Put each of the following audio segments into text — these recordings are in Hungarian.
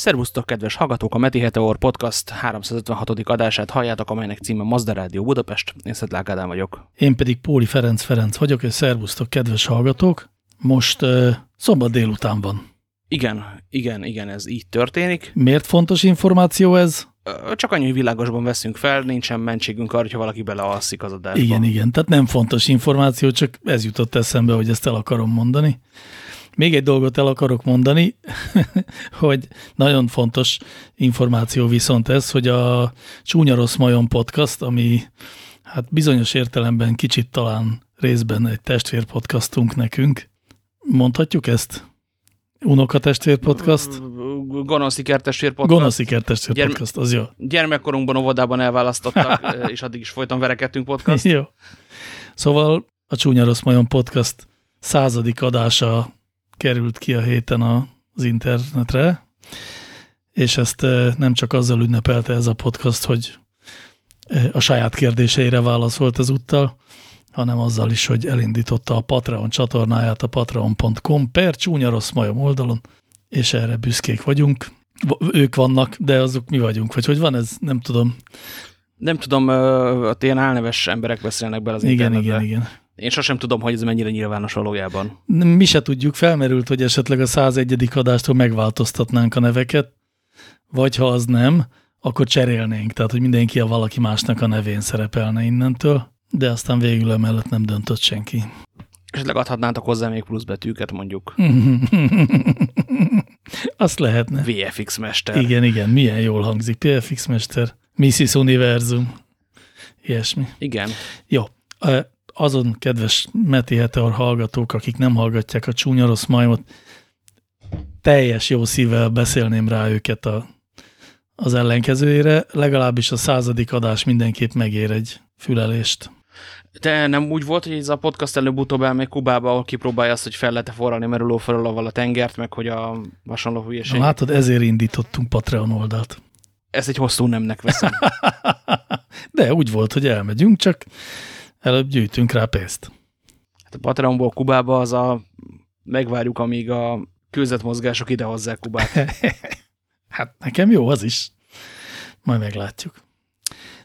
Szervusztok, kedves hallgatók! A Meti Heteor Podcast 356. adását halljátok, amelynek címe Mazda Rádió Budapest. Én Szetlák Ádám vagyok. Én pedig Póli Ferenc Ferenc vagyok, és szervusztok, kedves hallgatók! Most uh, szombat délután van. Igen, igen, igen, ez így történik. Miért fontos információ ez? Csak annyi, hogy világosban veszünk fel, nincsen mentségünk arra, hogyha valaki belealszik az adásba. Igen, igen, tehát nem fontos információ, csak ez jutott eszembe, hogy ezt el akarom mondani. Még egy dolgot el akarok mondani, hogy nagyon fontos információ viszont ez, hogy a Csúnya Rossz Majon podcast, ami hát bizonyos értelemben kicsit talán részben egy testvérpodcastunk nekünk. Mondhatjuk ezt? Unoka testvér podcast? Gonosziker testvér podcast. Gonosziker testvér Gyerme podcast, az jó. Gyermekkorunkban óvodában elválasztottak, és addig is folyton verekedtünk podcast. jó. Szóval a Csúnya Rossz Majon podcast századik adása került ki a héten az internetre, és ezt nem csak azzal ünnepelte ez a podcast, hogy a saját kérdéseire válaszolt ezúttal, hanem azzal is, hogy elindította a Patreon csatornáját a patreon.com per csúnya rossz majom oldalon, és erre büszkék vagyunk. Ők vannak, de azok mi vagyunk, vagy hogy van ez, nem tudom. Nem tudom, ott ilyen álneves emberek beszélnek bele az igen, internetbe. Igen, igen, én sosem tudom, hogy ez mennyire nyilvános valójában. Mi se tudjuk, felmerült, hogy esetleg a 101. adástól megváltoztatnánk a neveket, vagy ha az nem, akkor cserélnénk, tehát hogy mindenki a valaki másnak a nevén szerepelne innentől, de aztán végül emellett nem döntött senki. Esetleg adhatnátok hozzá még plusz betűket mondjuk. Azt lehetne. VFX mester. Igen, igen, milyen jól hangzik. PFX mester, Mrs. Univerzum, ilyesmi. Igen. Jó azon kedves Meti Heteor hallgatók, akik nem hallgatják a csúnya rossz majmot, teljes jó szívvel beszélném rá őket a, az ellenkezőjére, legalábbis a századik adás mindenképp megér egy fülelést. De nem úgy volt, hogy ez a podcast előbb-utóbb elmegy Kubába, ahol kipróbálja azt, hogy fel lehet-e forralni merülő felől a tengert, meg hogy a hasonló hülyeség. Na, látod, ezért indítottunk Patreon oldalt. Ez egy hosszú nemnek veszem. De úgy volt, hogy elmegyünk, csak Előbb gyűjtünk rá pénzt. Hát a Patreonból Kubába az a megvárjuk, amíg a kőzetmozgások idehozzák Kubát. hát nekem jó az is. Majd meglátjuk.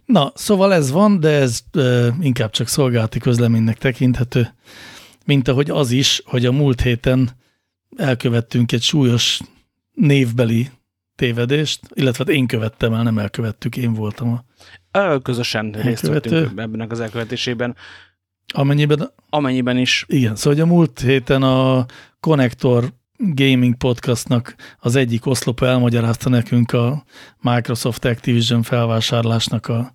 Na, szóval ez van, de ez e, inkább csak szolgálati közleménynek tekinthető, mint ahogy az is, hogy a múlt héten elkövettünk egy súlyos névbeli tévedést, illetve hát én követtem el, nem elkövettük, én voltam a Közösen részt vettünk ebben az elkövetésében. Amennyiben? Amennyiben is. Igen, szóval a múlt héten a Connector Gaming Podcastnak az egyik oszlopa elmagyarázta nekünk a Microsoft Activision felvásárlásnak a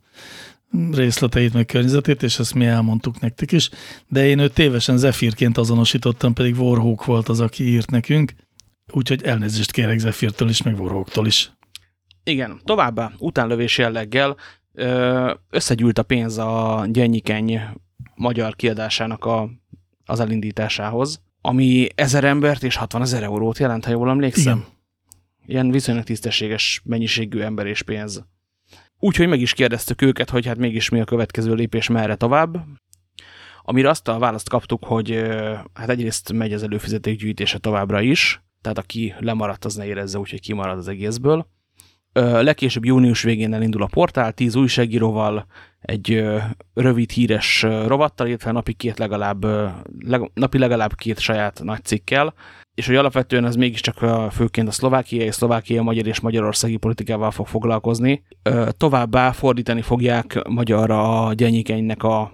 részleteit, meg környezetét, és ezt mi elmondtuk nektek is, de én őt tévesen Zephyr-ként azonosítottam, pedig Warhawk volt az, aki írt nekünk, úgyhogy elnézést kérek Zephyrtől is, meg Warhawktól is. Igen, továbbá utánlövés jelleggel összegyűlt a pénz a Gyennyikeny magyar kiadásának a, az elindításához, ami ezer embert és 60 ezer eurót jelent, ha jól emlékszem. Igen. Ilyen viszonylag tisztességes mennyiségű ember és pénz. Úgyhogy meg is kérdeztük őket, hogy hát mégis mi a következő lépés, merre tovább. Amire azt a választ kaptuk, hogy hát egyrészt megy az előfizeték gyűjtése továbbra is, tehát aki lemaradt, az ne érezze úgy, hogy kimarad az egészből. Legkésőbb június végén elindul a portál, tíz újságíróval, egy rövid híres rovattal, illetve napi, két legalább, napi legalább két saját nagy cikkel, és hogy alapvetően ez mégiscsak főként a szlovákiai, szlovákia, magyar és magyarországi politikával fog foglalkozni. Továbbá fordítani fogják magyarra a Gyenyikenynek a,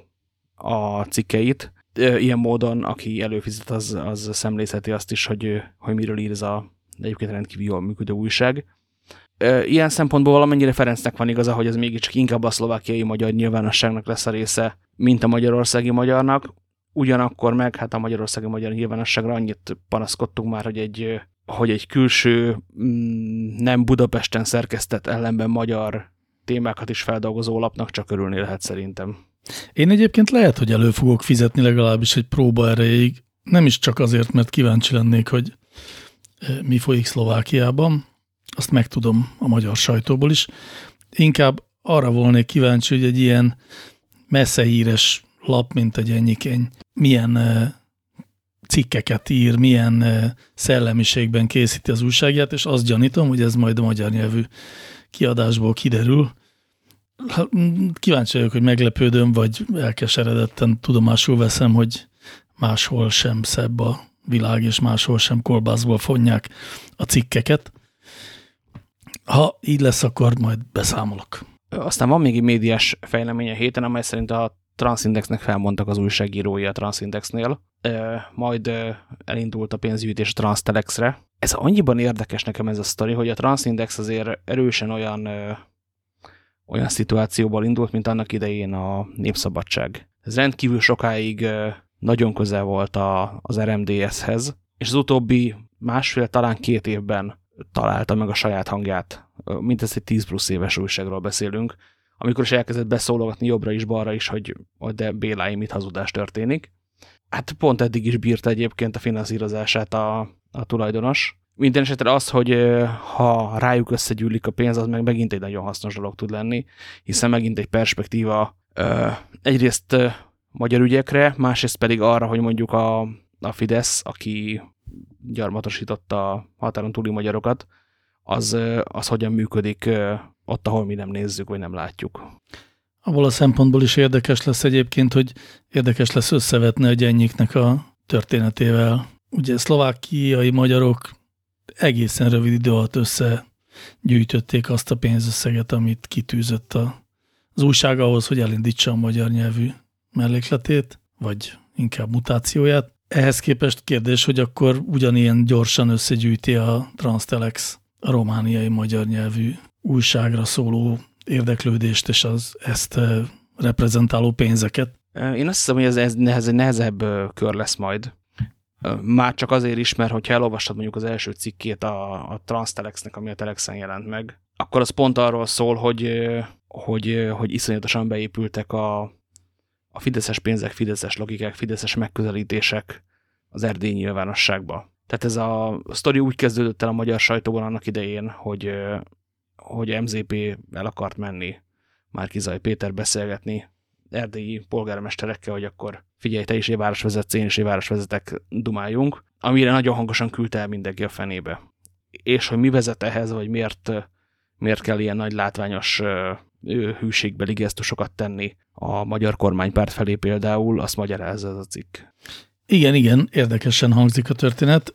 a cikkeit. Ilyen módon, aki előfizet, az, az szemlészeti azt is, hogy, hogy miről ír ez a egyébként rendkívül jól működő újság ilyen szempontból valamennyire Ferencnek van igaza, hogy ez mégiscsak inkább a szlovákiai magyar nyilvánosságnak lesz a része, mint a magyarországi magyarnak. Ugyanakkor meg hát a magyarországi magyar nyilvánosságra annyit panaszkodtunk már, hogy egy, hogy egy külső, mm, nem Budapesten szerkesztett ellenben magyar témákat is feldolgozó lapnak csak örülni lehet szerintem. Én egyébként lehet, hogy elő fogok fizetni legalábbis egy próba erejéig. Nem is csak azért, mert kíváncsi lennék, hogy mi folyik Szlovákiában, azt megtudom a magyar sajtóból is. Inkább arra volnék kíváncsi, hogy egy ilyen messze híres lap, mint egy ennyikeny, milyen cikkeket ír, milyen szellemiségben készíti az újságját, és azt gyanítom, hogy ez majd a magyar nyelvű kiadásból kiderül. Kíváncsi vagyok, hogy meglepődöm, vagy elkeseredetten tudomásul veszem, hogy máshol sem szebb a világ, és máshol sem kolbászból fonják a cikkeket. Ha így lesz, akkor majd beszámolok. Aztán van még egy médiás fejlemény a héten, amely szerint a Transindexnek felmondtak az újságírói a Transindexnél, majd elindult a pénzgyűjtés a Transtelexre. Ez annyiban érdekes nekem ez a sztori, hogy a Transindex azért erősen olyan, olyan szituációból indult, mint annak idején a Népszabadság. Ez rendkívül sokáig nagyon közel volt a, az RMDS-hez, és az utóbbi másfél, talán két évben találta meg a saját hangját. Mint egy 10 plusz éves újságról beszélünk, amikor is elkezdett beszólogatni jobbra is, balra is, hogy, de Béláim mit hazudás történik. Hát pont eddig is bírta egyébként a finanszírozását a, a tulajdonos. Minden esetre az, hogy ha rájuk összegyűlik a pénz, az meg megint egy nagyon hasznos dolog tud lenni, hiszen megint egy perspektíva egyrészt magyar ügyekre, másrészt pedig arra, hogy mondjuk a, a Fidesz, aki gyarmatosította határon túli magyarokat, az, az hogyan működik ott, ahol mi nem nézzük, vagy nem látjuk. Abból a szempontból is érdekes lesz egyébként, hogy érdekes lesz összevetni a gyennyiknek a történetével. Ugye szlovákiai magyarok egészen rövid idő alatt összegyűjtötték azt a pénzösszeget, amit kitűzött a, az újság ahhoz, hogy elindítsa a magyar nyelvű mellékletét, vagy inkább mutációját. Ehhez képest kérdés, hogy akkor ugyanilyen gyorsan összegyűjti a Transtelex a romániai magyar nyelvű újságra szóló érdeklődést és az ezt reprezentáló pénzeket. Én azt hiszem, hogy ez, ez nehez, nehezebb kör lesz majd. Már csak azért is, mert hogyha elolvastad mondjuk az első cikkét a, a Transtelexnek, ami a Telexen jelent meg, akkor az pont arról szól, hogy, hogy, hogy iszonyatosan beépültek a, a fideszes pénzek, fideszes logikák, fideszes megközelítések az erdély nyilvánosságba. Tehát ez a sztori úgy kezdődött el a magyar sajtóban annak idején, hogy, hogy MZP el akart menni Márkizai Péter beszélgetni erdélyi polgármesterekkel, hogy akkor figyelj, te is egy városvezetsz, én is egy városvezetek, dumáljunk, amire nagyon hangosan küldte el mindenki a fenébe. És hogy mi vezet ehhez, vagy miért, miért kell ilyen nagy látványos hűségbeli gesztusokat tenni a magyar kormánypárt felé például, azt magyarázza ez a cikk. Igen, igen, érdekesen hangzik a történet.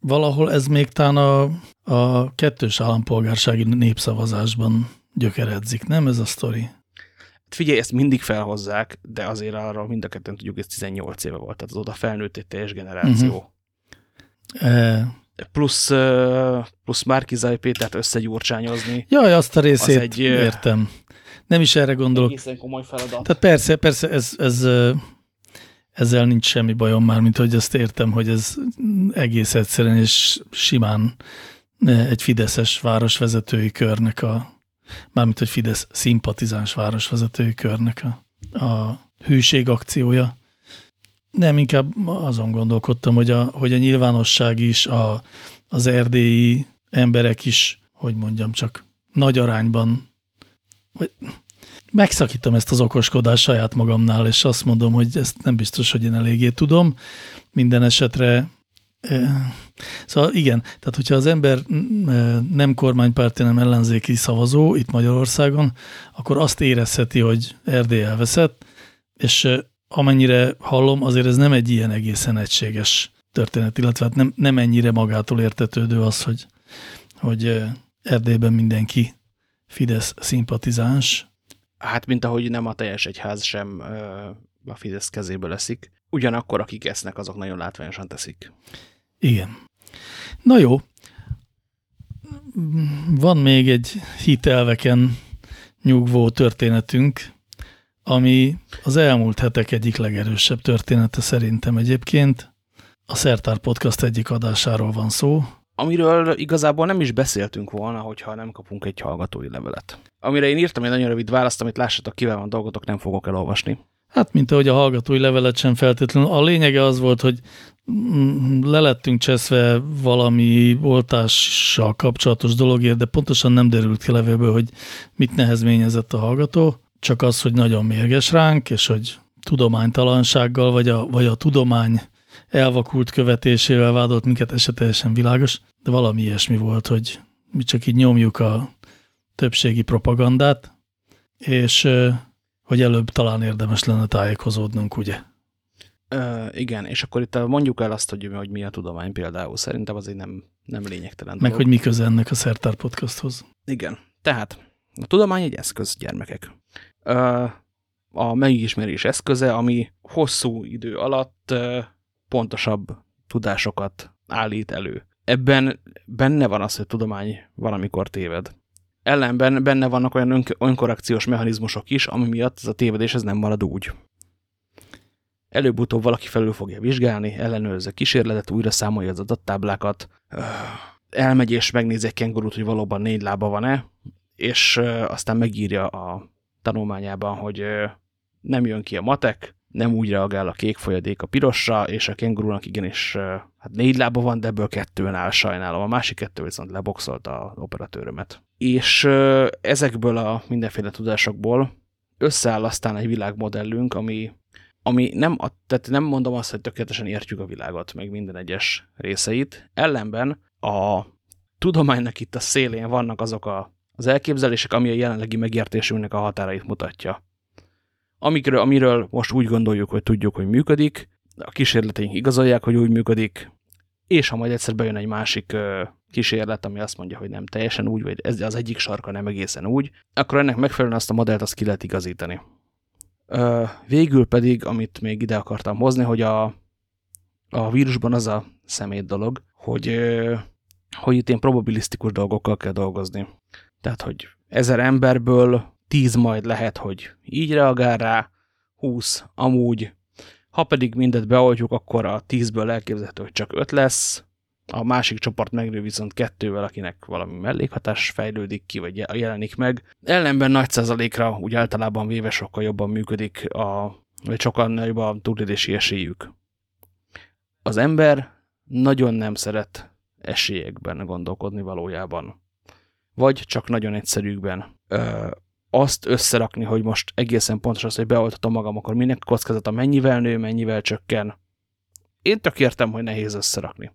Valahol ez még talán a, a kettős állampolgársági népszavazásban gyökeredzik, nem ez a sztori? Hát figyelj, ezt mindig felhozzák, de azért arra mind a ketten tudjuk, ez 18 éve volt, tehát az oda felnőtt egy teljes generáció. Uh -huh. e plusz, plusz Márkizai Pétert összegyurcsányozni. Jaj, azt a részét az egy, értem. Nem is erre gondolok. Egészen komoly feladat. Tehát persze, persze ez, ez, ezzel nincs semmi bajom már, mint hogy azt értem, hogy ez egész egyszerűen és simán egy fideszes városvezetői körnek a, mármint hogy Fidesz szimpatizáns városvezetői körnek a, a hűség akciója. Nem, inkább azon gondolkodtam, hogy a, hogy a nyilvánosság is, a, az erdélyi emberek is, hogy mondjam csak, nagy arányban, vagy megszakítom ezt az okoskodást saját magamnál, és azt mondom, hogy ezt nem biztos, hogy én eléggé tudom. Minden esetre Szóval igen, tehát hogyha az ember nem kormánypárti, nem ellenzéki szavazó itt Magyarországon, akkor azt érezheti, hogy Erdély elveszett, és amennyire hallom, azért ez nem egy ilyen egészen egységes történet, illetve hát nem, nem ennyire magától értetődő az, hogy, hogy Erdélyben mindenki Fidesz szimpatizáns. Hát, mint ahogy nem a teljes egyház sem a Fidesz kezéből leszik. Ugyanakkor, akik esznek, azok nagyon látványosan teszik. Igen. Na jó. Van még egy hitelveken nyugvó történetünk, ami az elmúlt hetek egyik legerősebb története szerintem egyébként. A Szertár Podcast egyik adásáról van szó. Amiről igazából nem is beszéltünk volna, hogyha nem kapunk egy hallgatói levelet. Amire én írtam egy nagyon rövid választ, amit lássatok, kivel van dolgotok, nem fogok elolvasni. Hát, mint ahogy a hallgatói levelet sem feltétlenül. A lényege az volt, hogy lelettünk cseszve valami oltással kapcsolatos dologért, de pontosan nem derült ki levélből, hogy mit nehezményezett a hallgató csak az, hogy nagyon mérges ránk, és hogy tudománytalansággal, vagy a, vagy a tudomány elvakult követésével vádolt minket, ez se teljesen világos, de valami ilyesmi volt, hogy mi csak így nyomjuk a többségi propagandát, és hogy előbb talán érdemes lenne tájékozódnunk, ugye? Ö, igen, és akkor itt mondjuk el azt, hogy, hogy mi a tudomány például. Szerintem azért nem, nem lényegtelen. Meg dolog. hogy mi köze ennek a Szertár podcasthoz. Igen, tehát a tudomány egy eszköz, gyermekek. Ö, a megismerés eszköze, ami hosszú idő alatt pontosabb tudásokat állít elő. Ebben benne van az, hogy tudomány valamikor téved. Ellenben benne vannak olyan ön önkorrekciós mechanizmusok is, ami miatt ez a tévedés ez nem marad úgy. Előbb-utóbb valaki felül fogja vizsgálni, ellenőrzi a kísérletet, újra számolja az adattáblákat, elmegy és megnézi egy kengurút, hogy valóban négy lába van-e, és aztán megírja a tanulmányában, hogy nem jön ki a matek, nem úgy reagál a kék folyadék a pirosra, és a kengurunak igenis hát négy lába van, de ebből kettőn áll sajnálom. A másik kettő viszont leboxolta az operatőrömet. És ezekből a mindenféle tudásokból összeáll aztán egy világmodellünk, ami, ami nem, tehát nem mondom azt, hogy tökéletesen értjük a világot, meg minden egyes részeit. Ellenben a tudománynak itt a szélén vannak azok a, az elképzelések, ami a jelenlegi megértésünknek a határait mutatja amikről, amiről most úgy gondoljuk, hogy tudjuk, hogy működik, a kísérleteink igazolják, hogy úgy működik, és ha majd egyszer bejön egy másik kísérlet, ami azt mondja, hogy nem teljesen úgy, vagy ez az egyik sarka nem egészen úgy, akkor ennek megfelelően azt a modellt azt ki lehet igazítani. Végül pedig, amit még ide akartam hozni, hogy a, a vírusban az a szemét dolog, hogy, hogy itt ilyen probabilisztikus dolgokkal kell dolgozni. Tehát, hogy ezer emberből tíz majd lehet, hogy így reagál rá, 20 amúgy, ha pedig mindet beoltjuk, akkor a 10-ből elképzelhető, hogy csak 5 lesz, a másik csoport megnő viszont kettővel, akinek valami mellékhatás fejlődik ki, vagy jelenik meg. Ellenben nagy százalékra úgy általában véve sokkal jobban működik, a, vagy sokkal nagyobb a túlélési esélyük. Az ember nagyon nem szeret esélyekben gondolkodni valójában. Vagy csak nagyon egyszerűkben azt összerakni, hogy most egészen pontos az, hogy beoltatom magam, akkor minek kockázata mennyivel nő, mennyivel csökken. Én tök értem, hogy nehéz összerakni.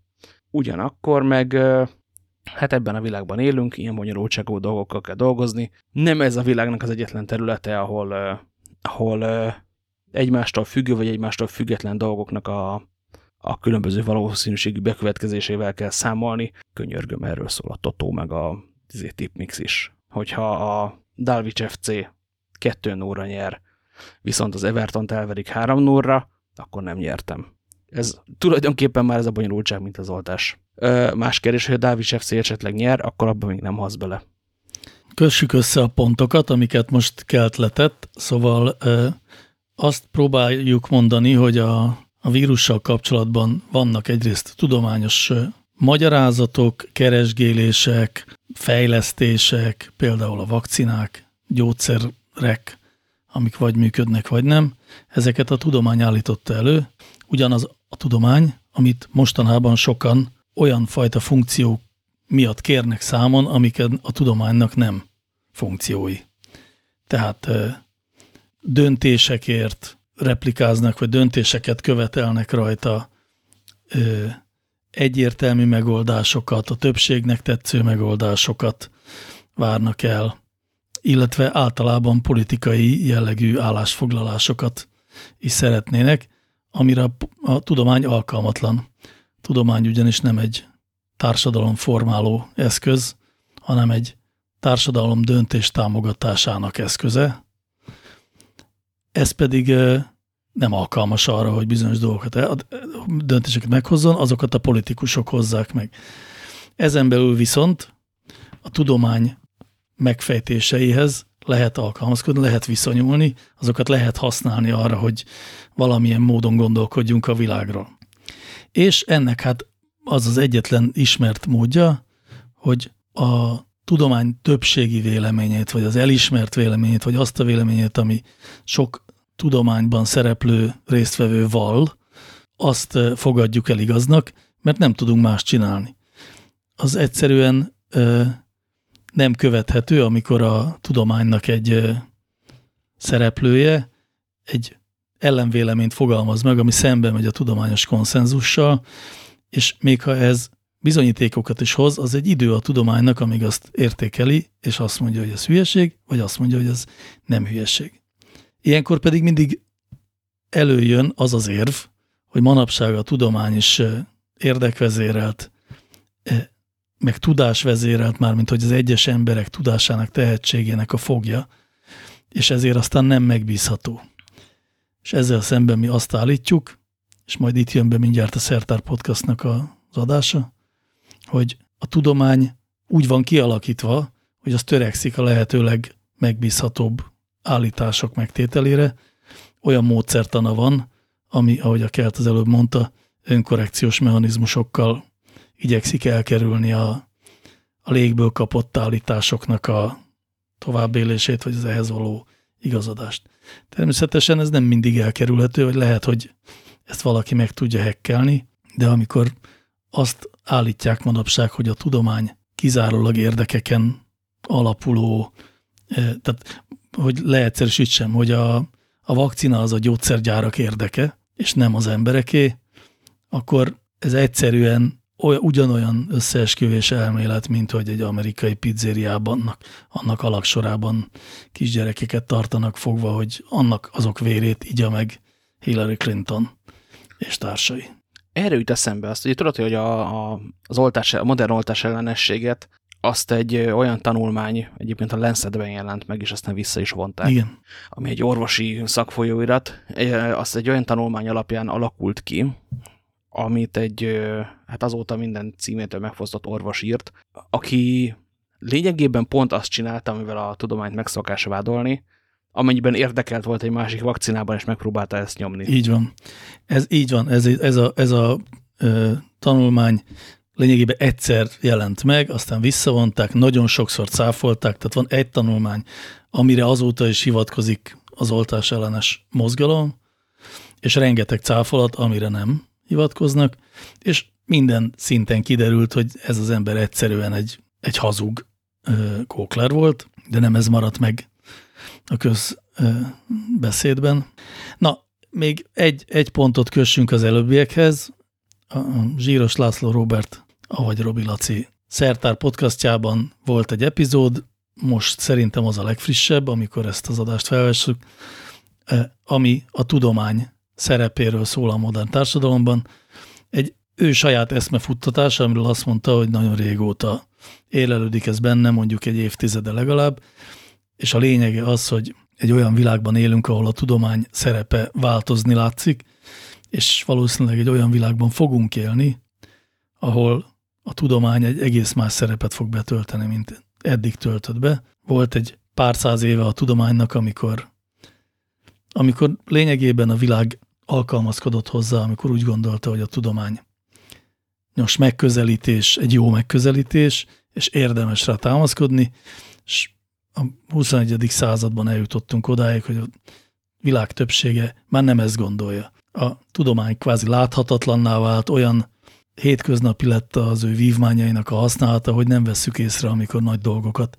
Ugyanakkor meg hát ebben a világban élünk, ilyen bonyolultságú dolgokkal kell dolgozni. Nem ez a világnak az egyetlen területe, ahol, ahol egymástól függő vagy egymástól független dolgoknak a, a különböző valószínűségű bekövetkezésével kell számolni. Könyörgöm, erről szól a Totó meg a izé, tipmix is. Hogyha a Dalwich FC 2 0 nyer, viszont az Everton elverik 3 0 akkor nem nyertem. Ez tulajdonképpen már ez a bonyolultság, mint az oltás. Más kérdés, hogy a Dalwich FC esetleg nyer, akkor abban még nem hasz bele. Kössük össze a pontokat, amiket most kelt letett, szóval azt próbáljuk mondani, hogy a, a vírussal kapcsolatban vannak egyrészt tudományos magyarázatok, keresgélések, fejlesztések, például a vakcinák, gyógyszerek, amik vagy működnek, vagy nem, ezeket a tudomány állította elő. Ugyanaz a tudomány, amit mostanában sokan olyan fajta funkciók miatt kérnek számon, amiket a tudománynak nem funkciói. Tehát döntésekért replikáznak, vagy döntéseket követelnek rajta, egyértelmű megoldásokat, a többségnek tetsző megoldásokat várnak el, illetve általában politikai jellegű állásfoglalásokat is szeretnének, amire a, tudomány alkalmatlan. Tudomány ugyanis nem egy társadalom formáló eszköz, hanem egy társadalom döntés támogatásának eszköze. Ez pedig nem alkalmas arra, hogy bizonyos dolgokat, döntéseket meghozzon, azokat a politikusok hozzák meg. Ezen belül viszont a tudomány megfejtéseihez lehet alkalmazkodni, lehet viszonyulni, azokat lehet használni arra, hogy valamilyen módon gondolkodjunk a világról. És ennek hát az az egyetlen ismert módja, hogy a tudomány többségi véleményét, vagy az elismert véleményét, vagy azt a véleményét, ami sok tudományban szereplő résztvevő val, azt fogadjuk el igaznak, mert nem tudunk más csinálni. Az egyszerűen ö, nem követhető, amikor a tudománynak egy ö, szereplője egy ellenvéleményt fogalmaz meg, ami szembe megy a tudományos konszenzussal, és még ha ez bizonyítékokat is hoz, az egy idő a tudománynak, amíg azt értékeli, és azt mondja, hogy ez hülyeség, vagy azt mondja, hogy ez nem hülyeség. Ilyenkor pedig mindig előjön az az érv, hogy manapság a tudomány is érdekvezérelt, meg tudásvezérelt, mármint hogy az egyes emberek tudásának, tehetségének a fogja, és ezért aztán nem megbízható. És ezzel szemben mi azt állítjuk, és majd itt jön be mindjárt a Szertár Podcastnak az adása, hogy a tudomány úgy van kialakítva, hogy az törekszik a lehetőleg megbízhatóbb állítások megtételére. Olyan módszertana van, ami, ahogy a Kelt az előbb mondta, önkorrekciós mechanizmusokkal igyekszik elkerülni a, a légből kapott állításoknak a továbbélését, vagy az ehhez való igazadást. Természetesen ez nem mindig elkerülhető, vagy lehet, hogy ezt valaki meg tudja hekkelni, de amikor azt állítják manapság, hogy a tudomány kizárólag érdekeken alapuló, eh, tehát hogy leegyszerűsítsem, hogy a, a vakcina az a gyógyszergyárak érdeke, és nem az embereké, akkor ez egyszerűen olyan, ugyanolyan összeesküvés elmélet, mint hogy egy amerikai pizzériában, annak, annak alaksorában kisgyerekeket tartanak fogva, hogy annak azok vérét igya meg Hillary Clinton és társai. Erre jut eszembe azt, hogy tudod, hogy a, a, az oltás, a modern oltás ellenességet azt egy olyan tanulmány, egyébként a Lancetben jelent meg, és aztán vissza is vonták. Igen. Ami egy orvosi szakfolyóirat. Azt egy olyan tanulmány alapján alakult ki, amit egy, hát azóta minden címétől megfosztott orvos írt, aki lényegében pont azt csinálta, amivel a tudományt megszokás vádolni, amennyiben érdekelt volt egy másik vakcinában, és megpróbálta ezt nyomni. Így van. Ez így van. Ez, ez a, ez a ö, tanulmány lényegében egyszer jelent meg, aztán visszavonták, nagyon sokszor cáfolták, tehát van egy tanulmány, amire azóta is hivatkozik az oltás ellenes mozgalom, és rengeteg cáfolat, amire nem hivatkoznak, és minden szinten kiderült, hogy ez az ember egyszerűen egy, egy hazug kókler volt, de nem ez maradt meg a közbeszédben. Na, még egy, egy pontot kössünk az előbbiekhez. A Zsíros László Robert, ahogy Robi Laci Szertár podcastjában volt egy epizód, most szerintem az a legfrissebb, amikor ezt az adást felvessük, ami a tudomány szerepéről szól a modern társadalomban. Egy ő saját eszmefuttatása, amiről azt mondta, hogy nagyon régóta élelődik ez benne, mondjuk egy évtizede legalább, és a lényege az, hogy egy olyan világban élünk, ahol a tudomány szerepe változni látszik, és valószínűleg egy olyan világban fogunk élni, ahol a tudomány egy egész más szerepet fog betölteni, mint eddig töltött be. Volt egy pár száz éve a tudománynak, amikor, amikor lényegében a világ alkalmazkodott hozzá, amikor úgy gondolta, hogy a tudomány nyos megközelítés, egy jó megközelítés, és érdemes rá támaszkodni, és a 21. században eljutottunk odáig, hogy a világ többsége már nem ezt gondolja. A tudomány kvázi láthatatlanná vált, olyan hétköznapi lett az ő vívmányainak a használata, hogy nem vesszük észre, amikor nagy dolgokat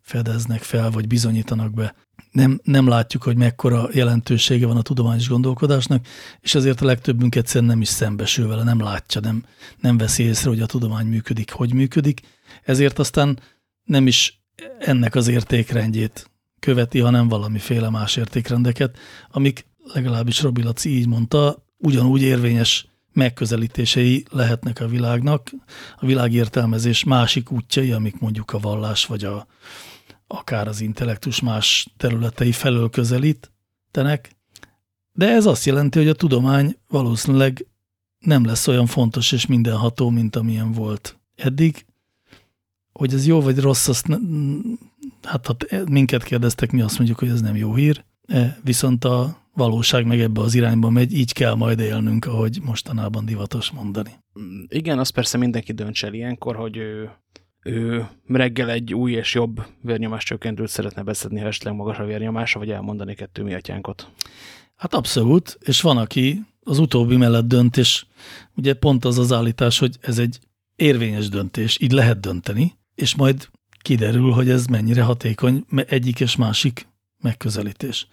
fedeznek fel, vagy bizonyítanak be nem, nem látjuk, hogy mekkora jelentősége van a tudományos gondolkodásnak, és ezért a legtöbbünk egyszerűen nem is szembesül vele, nem látja, nem, nem veszi észre, hogy a tudomány működik, hogy működik. Ezért aztán nem is ennek az értékrendjét követi, hanem valamiféle más értékrendeket, amik legalábbis Robi Laci így mondta, ugyanúgy érvényes megközelítései lehetnek a világnak, a világértelmezés másik útjai, amik mondjuk a vallás vagy a, akár az intellektus más területei felől közelítenek, de ez azt jelenti, hogy a tudomány valószínűleg nem lesz olyan fontos és mindenható, mint amilyen volt eddig. Hogy ez jó vagy rossz, azt hát ha minket kérdeztek, mi azt mondjuk, hogy ez nem jó hír, e, viszont a valóság meg ebbe az irányba megy, így kell majd élnünk, ahogy mostanában divatos mondani. Igen, azt persze mindenki dönts el ilyenkor, hogy ő ő reggel egy új és jobb vérnyomás csökkentőt szeretne beszedni, ha esetleg magas a vérnyomása, vagy elmondani kettő mi. Hát abszolút, és van, aki az utóbbi mellett dönt, és ugye pont az az állítás, hogy ez egy érvényes döntés, így lehet dönteni, és majd kiderül, hogy ez mennyire hatékony egyik és másik megközelítés.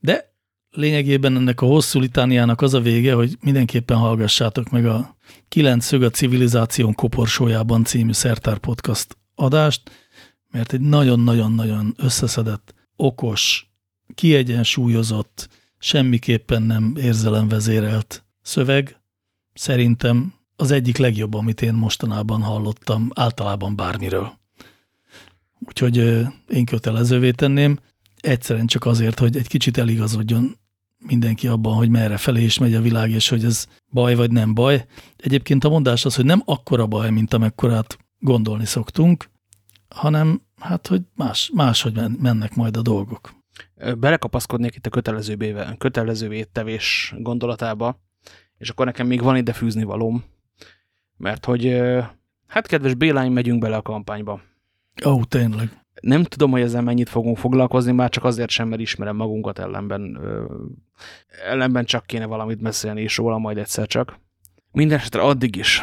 De lényegében ennek a hosszú litániának az a vége, hogy mindenképpen hallgassátok meg a Kilenc szög a civilizáción koporsójában című Szertár Podcast adást, mert egy nagyon-nagyon-nagyon összeszedett, okos, kiegyensúlyozott, semmiképpen nem érzelemvezérelt szöveg. Szerintem az egyik legjobb, amit én mostanában hallottam általában bármiről. Úgyhogy én kötelezővé tenném, egyszerűen csak azért, hogy egy kicsit eligazodjon mindenki abban, hogy merre felé is megy a világ, és hogy ez baj vagy nem baj. Egyébként a mondás az, hogy nem akkora baj, mint amekkorát gondolni szoktunk, hanem hát, hogy más, máshogy mennek majd a dolgok. Belekapaszkodnék itt a kötelezővé, kötelezővé tevés gondolatába, és akkor nekem még van ide fűzni valóm, mert hogy hát kedves Bélány, megyünk bele a kampányba. Ó, oh, tényleg. Nem tudom, hogy ezzel mennyit fogunk foglalkozni, már csak azért sem, mert ismerem magunkat ellenben. Ö, ellenben csak kéne valamit beszélni is róla majd egyszer csak. Mindenesetre addig is,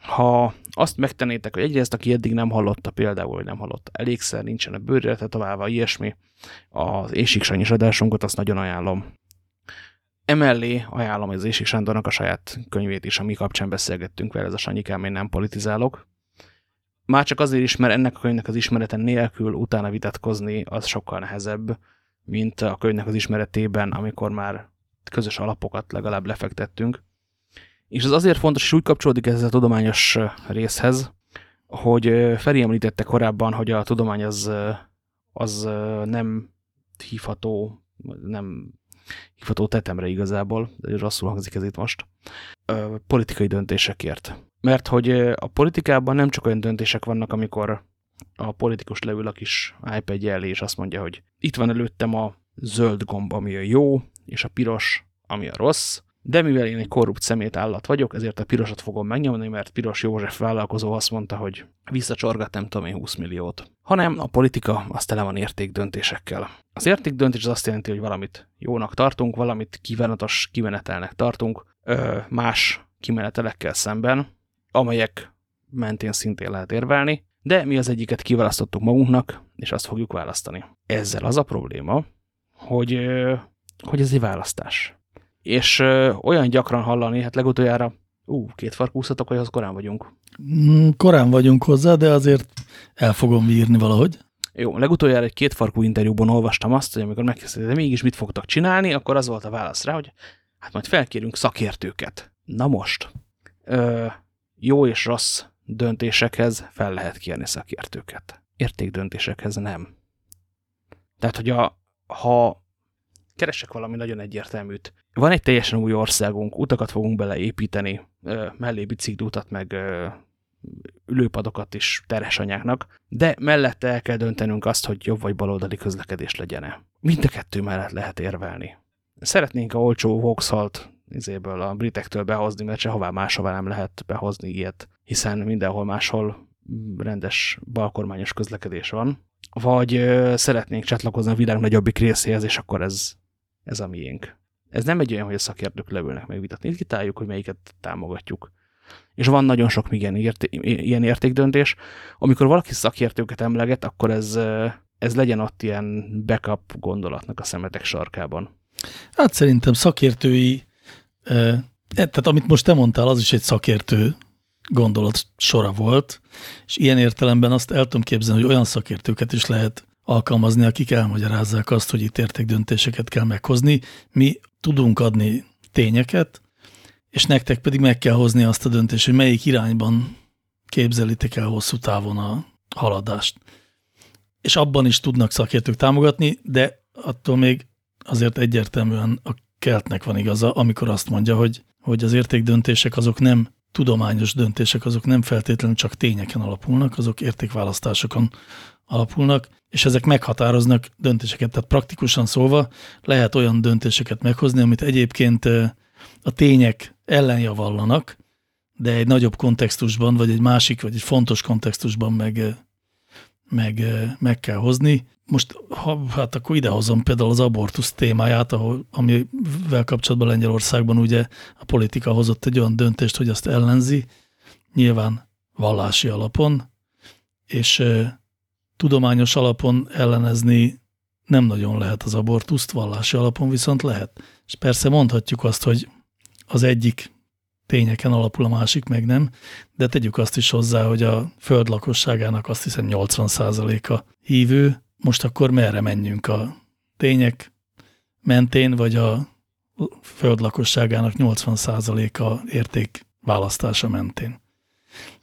ha azt megtennétek, hogy egyrészt, aki eddig nem hallotta például, hogy nem hallotta elégszer, nincsen a bőrre tovább, ilyesmi, az Ésik Sanyis adásunkat, azt nagyon ajánlom. Emellé ajánlom az Ésik Sándornak a saját könyvét is, ami kapcsán beszélgettünk vele, ez a Sanyikám, nem politizálok. Már csak azért is, mert ennek a könyvnek az ismerete nélkül utána vitatkozni az sokkal nehezebb, mint a könyvnek az ismeretében, amikor már közös alapokat legalább lefektettünk. És ez azért fontos, és úgy kapcsolódik ez a tudományos részhez, hogy Feri említette korábban, hogy a tudomány az, az nem hívható, nem hívható tetemre igazából, rosszul hangzik ez itt most, politikai döntésekért. Mert hogy a politikában nem csak olyan döntések vannak, amikor a politikus leül a kis iPad elé, és azt mondja, hogy itt van előttem a zöld gomb, ami a jó, és a piros, ami a rossz, de mivel én egy korrupt szemét állat vagyok, ezért a pirosat fogom megnyomni, mert Piros József vállalkozó azt mondta, hogy visszacsorgat nem tudom én 20 milliót. Hanem a politika az tele van értékdöntésekkel. Az értékdöntés az azt jelenti, hogy valamit jónak tartunk, valamit kívánatos kimenetelnek tartunk, ö, más kimenetelekkel szemben, amelyek mentén szintén lehet érvelni, de mi az egyiket kiválasztottuk magunknak, és azt fogjuk választani. Ezzel az a probléma, hogy, hogy ez egy választás. És olyan gyakran hallani, hát legutoljára, ú, két farkúszatok, hogy az korán vagyunk. Mm, korán vagyunk hozzá, de azért el fogom írni valahogy. Jó, legutoljára egy kétfarkú interjúban olvastam azt, hogy amikor megkérdezték, de mégis mit fogtak csinálni, akkor az volt a válasz rá, hogy hát majd felkérünk szakértőket. Na most, ö, jó és rossz döntésekhez fel lehet kérni szakértőket. Értékdöntésekhez nem. Tehát, hogy a, ha keresek valami nagyon egyértelműt, van egy teljesen új országunk, utakat fogunk beleépíteni, mellé biciklutat, meg ülőpadokat is teresanyáknak, de mellette el kell döntenünk azt, hogy jobb vagy baloldali közlekedés legyen-e. Mind a kettő mellett lehet érvelni. Szeretnénk a olcsó Vauxhall-t izéből a britektől behozni, mert sehová máshová nem lehet behozni ilyet, hiszen mindenhol máshol rendes balkormányos közlekedés van. Vagy szeretnénk csatlakozni a világ nagyobbik részéhez, és akkor ez, ez a miénk. Ez nem egy olyan, hogy a szakértők leülnek megvitatni. Kitáljuk, hogy melyiket támogatjuk. És van nagyon sok ilyen, érté ilyen értékdöntés. Amikor valaki szakértőket emleget, akkor ez, ez legyen ott ilyen backup gondolatnak a szemetek sarkában. Hát szerintem szakértői, tehát amit most te mondtál, az is egy szakértő gondolat sora volt, és ilyen értelemben azt el tudom képzelni, hogy olyan szakértőket is lehet alkalmazni, akik elmagyarázzák azt, hogy itt értékdöntéseket kell meghozni. Mi tudunk adni tényeket, és nektek pedig meg kell hozni azt a döntést, hogy melyik irányban képzelitek el hosszú távon a haladást. És abban is tudnak szakértők támogatni, de attól még azért egyértelműen a keltnek van igaza, amikor azt mondja, hogy, hogy az értékdöntések azok nem tudományos döntések, azok nem feltétlenül csak tényeken alapulnak, azok értékválasztásokon alapulnak, és ezek meghatároznak döntéseket. Tehát praktikusan szólva lehet olyan döntéseket meghozni, amit egyébként a tények ellenjavallanak, de egy nagyobb kontextusban, vagy egy másik, vagy egy fontos kontextusban meg, meg, meg kell hozni. Most ha, hát akkor idehozom például az abortusz témáját, ahol, amivel kapcsolatban Lengyelországban ugye a politika hozott egy olyan döntést, hogy azt ellenzi, nyilván vallási alapon, és tudományos alapon ellenezni nem nagyon lehet az abortuszt, vallási alapon viszont lehet. És persze mondhatjuk azt, hogy az egyik tényeken alapul, a másik meg nem, de tegyük azt is hozzá, hogy a föld lakosságának azt hiszem 80%-a hívő, most akkor merre menjünk a tények mentén, vagy a föld lakosságának 80%-a érték választása mentén.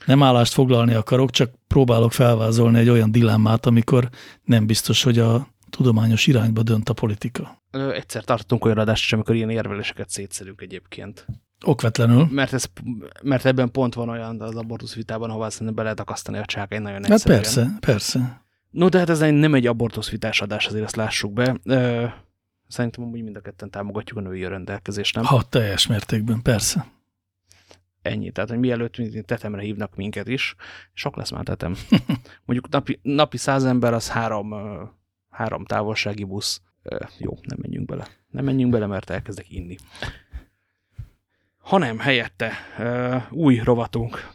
Nem állást foglalni akarok, csak próbálok felvázolni egy olyan dilemmát, amikor nem biztos, hogy a tudományos irányba dönt a politika. Egyszer tartottunk olyan adást is, amikor ilyen érveléseket szétszerünk egyébként. Okvetlenül. Mert, ez, mert ebben pont van olyan az abortusz vitában, ahová szerintem be lehet akasztani a csákány nagyon Hát egyszerűen. persze, persze. No, de hát ez nem egy abortusz vitás adás, azért ezt lássuk be. Szerintem amúgy mind a ketten támogatjuk a női rendelkezést, nem? Ha, teljes mértékben, persze. Ennyi. Tehát, hogy mielőtt tetemre hívnak minket is, sok lesz már tetem. Mondjuk napi, napi száz ember, az három, három távolsági busz. Jó, nem menjünk bele. Nem menjünk bele, mert elkezdek inni. Hanem helyette új rovatunk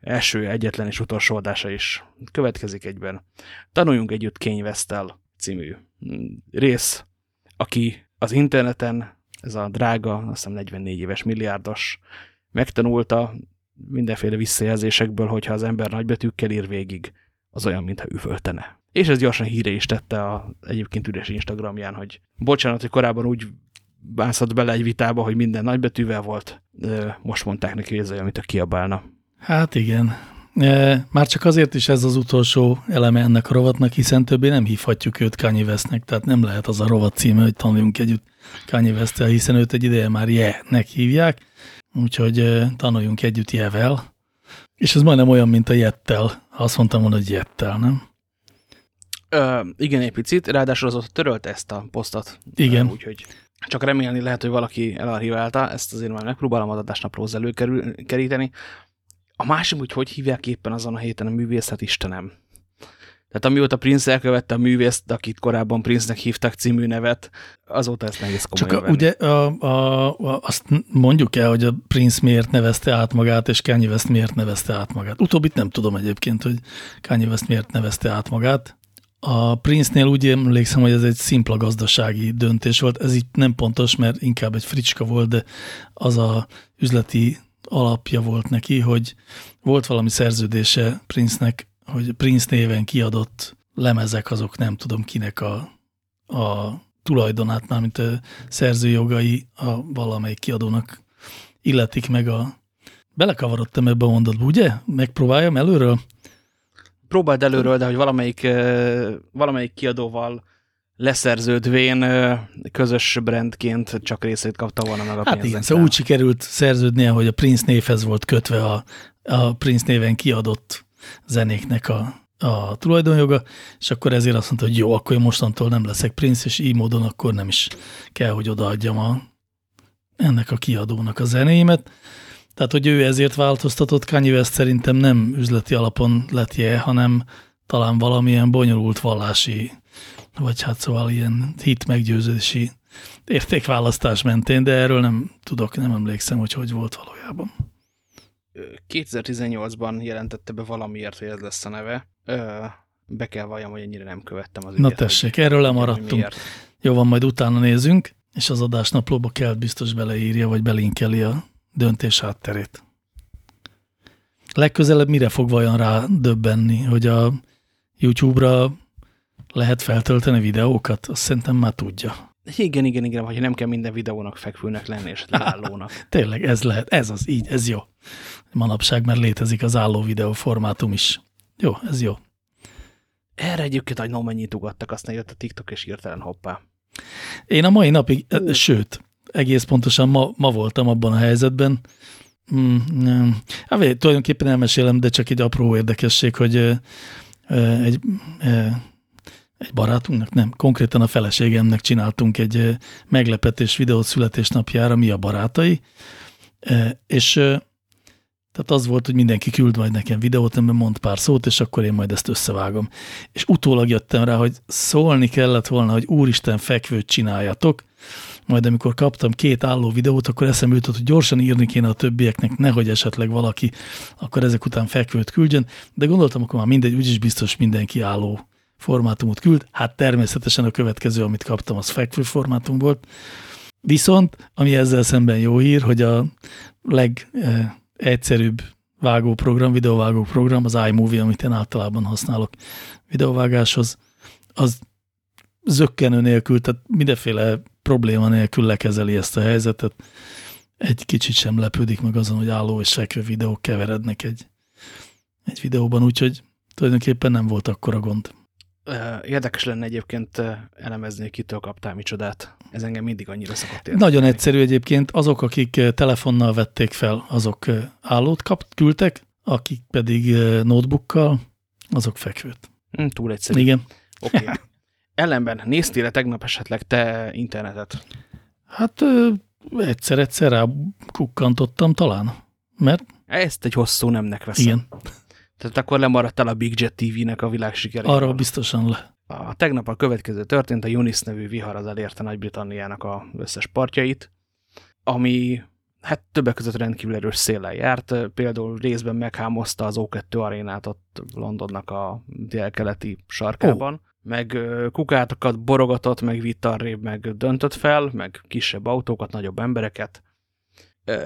első, egyetlen és utolsó adása is következik egyben. Tanuljunk együtt Kanye Westtel című mm, rész, aki az interneten, ez a drága, azt hiszem 44 éves milliárdos, megtanulta mindenféle visszajelzésekből, hogyha az ember nagybetűkkel ír végig, az olyan, mintha üvöltene. És ez gyorsan híre is tette a egyébként üres Instagramján, hogy bocsánat, hogy korábban úgy bászott bele egy vitába, hogy minden nagybetűvel volt, most mondták neki, hogy ez olyan, mint a kiabálna. Hát igen. E, Már csak azért is ez az utolsó eleme ennek a rovatnak, hiszen többé nem hívhatjuk őt Kanye Westnek, tehát nem lehet az a rovat címe, hogy tanuljunk együtt Kanye Westtel, hiszen őt egy ideje már Je-nek hívják, úgyhogy e, tanuljunk együtt Jevel. És ez majdnem olyan, mint a Jettel. Azt mondtam volna, hogy Jettel, nem? Ö, igen, egy picit, ráadásul azóta törölte ezt a posztot. Igen. Ö, Úgyhogy csak remélni lehet, hogy valaki elarchiválta, ezt azért már megpróbálom az adásnapról előkeríteni. A másik, hogy hogy hívják éppen azon a héten a művészet, Istenem. Tehát amióta Prince elkövette a művészt, akit korábban Prince-nek hívtak című nevet, azóta ezt nehéz Csak komolyan a, venni. ugye a, a, a, azt mondjuk el, hogy a Prince miért nevezte át magát, és Kanye West miért nevezte át magát. Utóbbit nem tudom egyébként, hogy Kanye West miért nevezte át magát. A Prince-nél úgy emlékszem, hogy ez egy szimpla gazdasági döntés volt. Ez így nem pontos, mert inkább egy fricska volt, de az a üzleti alapja volt neki, hogy volt valami szerződése Prince-nek, hogy Prince néven kiadott lemezek azok nem tudom kinek a, a tulajdonát, mármint a szerzőjogai a valamelyik kiadónak illetik meg a... Belekavarodtam ebbe a mondatba, ugye? Megpróbáljam előről? Próbáld előről, de hogy valamelyik, valamelyik kiadóval leszerződvén közös brandként csak részét kapta volna meg a Hát pénznek. igen, szóval úgy sikerült szerződnie, hogy a Prince névhez volt kötve a, a Prince néven kiadott zenéknek a, a tulajdonjoga, és akkor ezért azt mondta, hogy jó, akkor én mostantól nem leszek Prince, és így módon akkor nem is kell, hogy odaadjam a, ennek a kiadónak a zenéimet. Tehát, hogy ő ezért változtatott, Kanye West szerintem nem üzleti alapon lett je, hanem talán valamilyen bonyolult vallási, vagy hát szóval ilyen hit meggyőzési értékválasztás mentén, de erről nem tudok, nem emlékszem, hogy hogy volt valójában. Ö, 2018-ban jelentette be valamiért, hogy ez lesz a neve. Be kell valljam, hogy ennyire nem követtem az Na ügyet, tessék, hogy- erről lemaradtunk. miért. Jó van, majd utána nézzünk, és az adásnaplóba kell biztos beleírja, vagy belinkeli a döntés hátterét. Legközelebb mire fog vajon rá döbbenni, hogy a YouTube-ra lehet feltölteni videókat? Azt szerintem már tudja. Igen, igen, igen, vagy nem kell minden videónak fekvőnek lenni, és leállónak. Tényleg, ez lehet, ez az, így, ez jó. Manapság már létezik az álló videó formátum is. Jó, ez jó. Erre egyébként, hogy no mennyit ugattak, aztán jött a TikTok, és hirtelen hoppá. Én a mai napig, Ó. uh. sőt, egész pontosan ma, ma voltam abban a helyzetben, Mm, nem. Hát, tulajdonképpen elmesélem, de csak egy apró érdekesség, hogy ö, ö, egy, egy barátunknak, nem, konkrétan a feleségemnek csináltunk egy meglepetés videót születésnapjára, mi a barátai, és tehát az volt, hogy mindenki küld majd nekem videót, amiben mond pár szót, és akkor én majd ezt összevágom. És utólag jöttem rá, hogy szólni kellett volna, hogy úristen fekvőt csináljatok, majd amikor kaptam két álló videót, akkor eszembe jutott, hogy gyorsan írni kéne a többieknek, nehogy esetleg valaki akkor ezek után fekvőt küldjön, de gondoltam, akkor már mindegy, úgyis biztos mindenki álló formátumot küld. Hát természetesen a következő, amit kaptam, az fekvő formátum volt. Viszont, ami ezzel szemben jó hír, hogy a legegyszerűbb vágóprogram, videóvágó program, az iMovie, amit én általában használok videóvágáshoz, az zöggenő nélkül, tehát mindenféle probléma nélkül lekezeli ezt a helyzetet. Egy kicsit sem lepődik meg azon, hogy álló és fekvő videók keverednek egy, egy videóban, úgyhogy tulajdonképpen nem volt akkora gond. Érdekes lenne egyébként elemezni, hogy kitől kaptál micsodát. Ez engem mindig annyira szokott érdekelni. Nagyon egyszerű egyébként. Azok, akik telefonnal vették fel, azok állót kapt, küldtek, akik pedig notebookkal, azok fekvőt. Hm, túl egyszerű. Igen. Oké. Okay. Ellenben néztél-e tegnap esetleg te internetet? Hát egyszer-egyszer rá kukkantottam talán, mert... Ezt egy hosszú nemnek veszem. Igen. Tehát akkor lemaradtál a Big Jet TV-nek a világ sikeréről. Arra biztosan le. A tegnap a következő történt, a Unis nevű vihar az elérte Nagy-Britanniának a összes partjait, ami hát többek között rendkívül erős széllel járt, például részben meghámozta az O2 arénát ott Londonnak a délkeleti sarkában, oh. meg kukátokat borogatott, meg vitt arrébb, meg döntött fel, meg kisebb autókat, nagyobb embereket.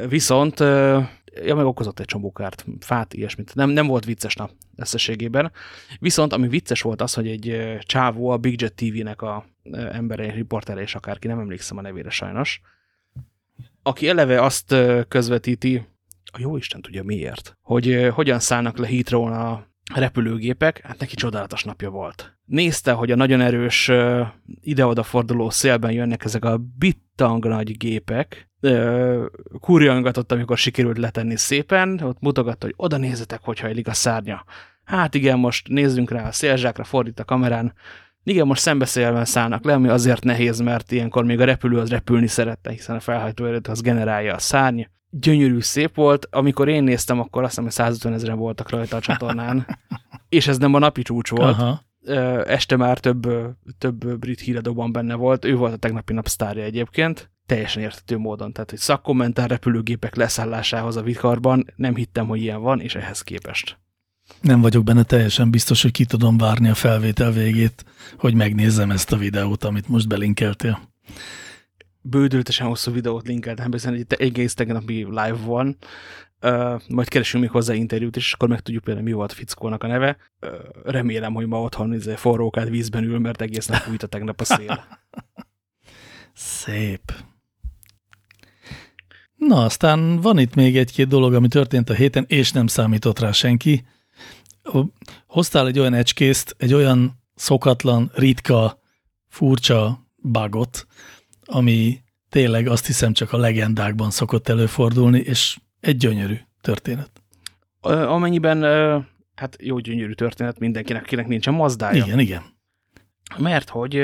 Viszont ja, meg okozott egy csomó kárt, fát, ilyesmit. Nem, nem volt vicces nap összességében. Viszont ami vicces volt az, hogy egy csávó, a Big Jet TV-nek a embere, riportere és akárki, nem emlékszem a nevére sajnos, aki eleve azt közvetíti, a jó Isten tudja miért, hogy hogyan szállnak le heathrow a repülőgépek, hát neki csodálatos napja volt. Nézte, hogy a nagyon erős ide-oda forduló szélben jönnek ezek a bittang nagy gépek, kurjangatott, amikor sikerült letenni szépen, ott mutogatta, hogy oda nézzetek, hogy hajlik a szárnya. Hát igen, most nézzünk rá a szélzsákra, fordít a kamerán. Igen, most szembeszélven szállnak le, ami azért nehéz, mert ilyenkor még a repülő az repülni szerette, hiszen a felhajtó erőt az generálja a szárny. Gyönyörű, szép volt. Amikor én néztem, akkor azt hiszem, hogy 150 ezeren voltak rajta a csatornán. És ez nem a napi csúcs volt. Aha. Este már több, több brit híradóban benne volt. Ő volt a tegnapi nap sztárja egyébként teljesen értető módon. Tehát, hogy szakkommentár repülőgépek leszállásához a vikarban nem hittem, hogy ilyen van, és ehhez képest. Nem vagyok benne teljesen biztos, hogy ki tudom várni a felvétel végét, hogy megnézzem ezt a videót, amit most belinkeltél. Bődültesen hosszú videót linkeltem, hiszen egy egész tegnapi live van, Uh, majd keresünk még hozzá interjút, és akkor megtudjuk például, mi volt a fickónak a neve. Uh, remélem, hogy ma otthon izé, forrókát vízben ül, mert egész nap újt a tegnap a szél. Szép. Na, aztán van itt még egy-két dolog, ami történt a héten, és nem számított rá senki. Hoztál egy olyan ecskészt, egy olyan szokatlan, ritka, furcsa bugot, ami tényleg azt hiszem csak a legendákban szokott előfordulni, és egy gyönyörű történet. Amennyiben, hát jó gyönyörű történet mindenkinek, akinek nincsen mazdája. Igen, igen. Mert hogy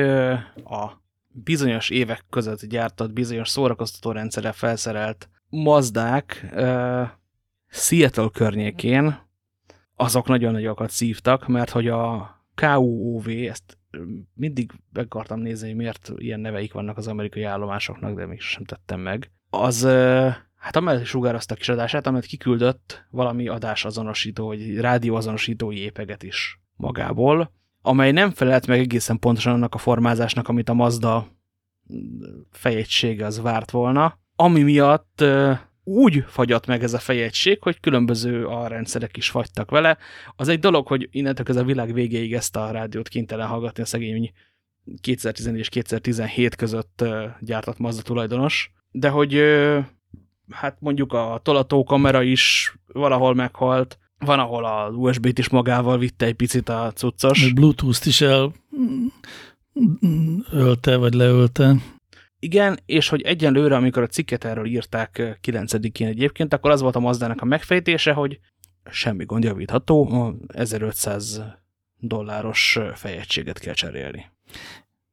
a bizonyos évek között gyártott, bizonyos szórakoztató rendszerre felszerelt Mazdák uh, Seattle környékén azok nagyon nagyokat szívtak, mert hogy a KUOV, ezt mindig meg akartam nézni, hogy miért ilyen neveik vannak az amerikai állomásoknak, de még sem tettem meg. Az, uh, hát amellett sugározta kis adását, amelyet kiküldött valami adásazonosító, vagy rádióazonosító jépeget is magából, amely nem felelt meg egészen pontosan annak a formázásnak, amit a Mazda fejegysége az várt volna, ami miatt úgy fagyott meg ez a fejegység, hogy különböző a rendszerek is fagytak vele. Az egy dolog, hogy innentől ez a világ végéig ezt a rádiót kénytelen hallgatni a szegény 2014 és 2017 között gyártott Mazda tulajdonos, de hogy hát mondjuk a tolató kamera is valahol meghalt, van, ahol a USB-t is magával vitte egy picit a cuccos. Bluetooth-t is el ölte, vagy leölte. Igen, és hogy egyenlőre, amikor a cikket erről írták 9-én egyébként, akkor az volt a Mazdának a megfejtése, hogy semmi gond javítható, 1500 dolláros fejegységet kell cserélni.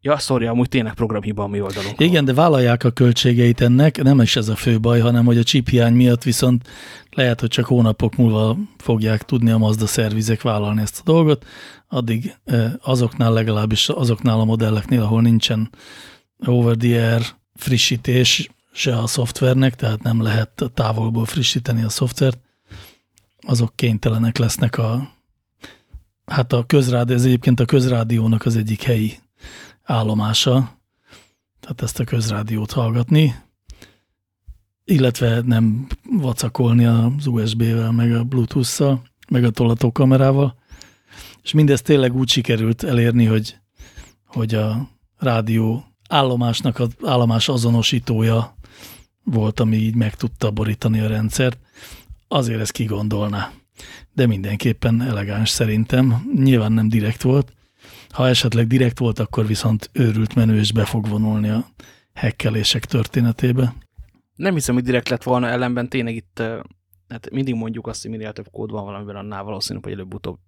Ja, sorry, amúgy tényleg programhiba a mi oldalunk. Igen, de vállalják a költségeit ennek, nem is ez a fő baj, hanem hogy a csiphiány miatt viszont lehet, hogy csak hónapok múlva fogják tudni a Mazda szervizek vállalni ezt a dolgot, addig azoknál legalábbis azoknál a modelleknél, ahol nincsen over-the-air frissítés se a szoftvernek, tehát nem lehet távolból frissíteni a szoftvert, azok kénytelenek lesznek a hát a közrádió, ez egyébként a közrádiónak az egyik helyi állomása, tehát ezt a közrádiót hallgatni, illetve nem vacakolni az USB-vel, meg a Bluetooth-szal, meg a tolatókamerával. És mindezt tényleg úgy sikerült elérni, hogy, hogy a rádió állomásnak az állomás azonosítója volt, ami így meg tudta borítani a rendszert. Azért ezt kigondolná. De mindenképpen elegáns szerintem. Nyilván nem direkt volt. Ha esetleg direkt volt, akkor viszont őrült menő és be fog vonulni a hekkelések történetébe. Nem hiszem, hogy direkt lett volna, ellenben tényleg itt hát mindig mondjuk azt, hogy minél több kód van valamiben, annál valószínű, hogy előbb-utóbb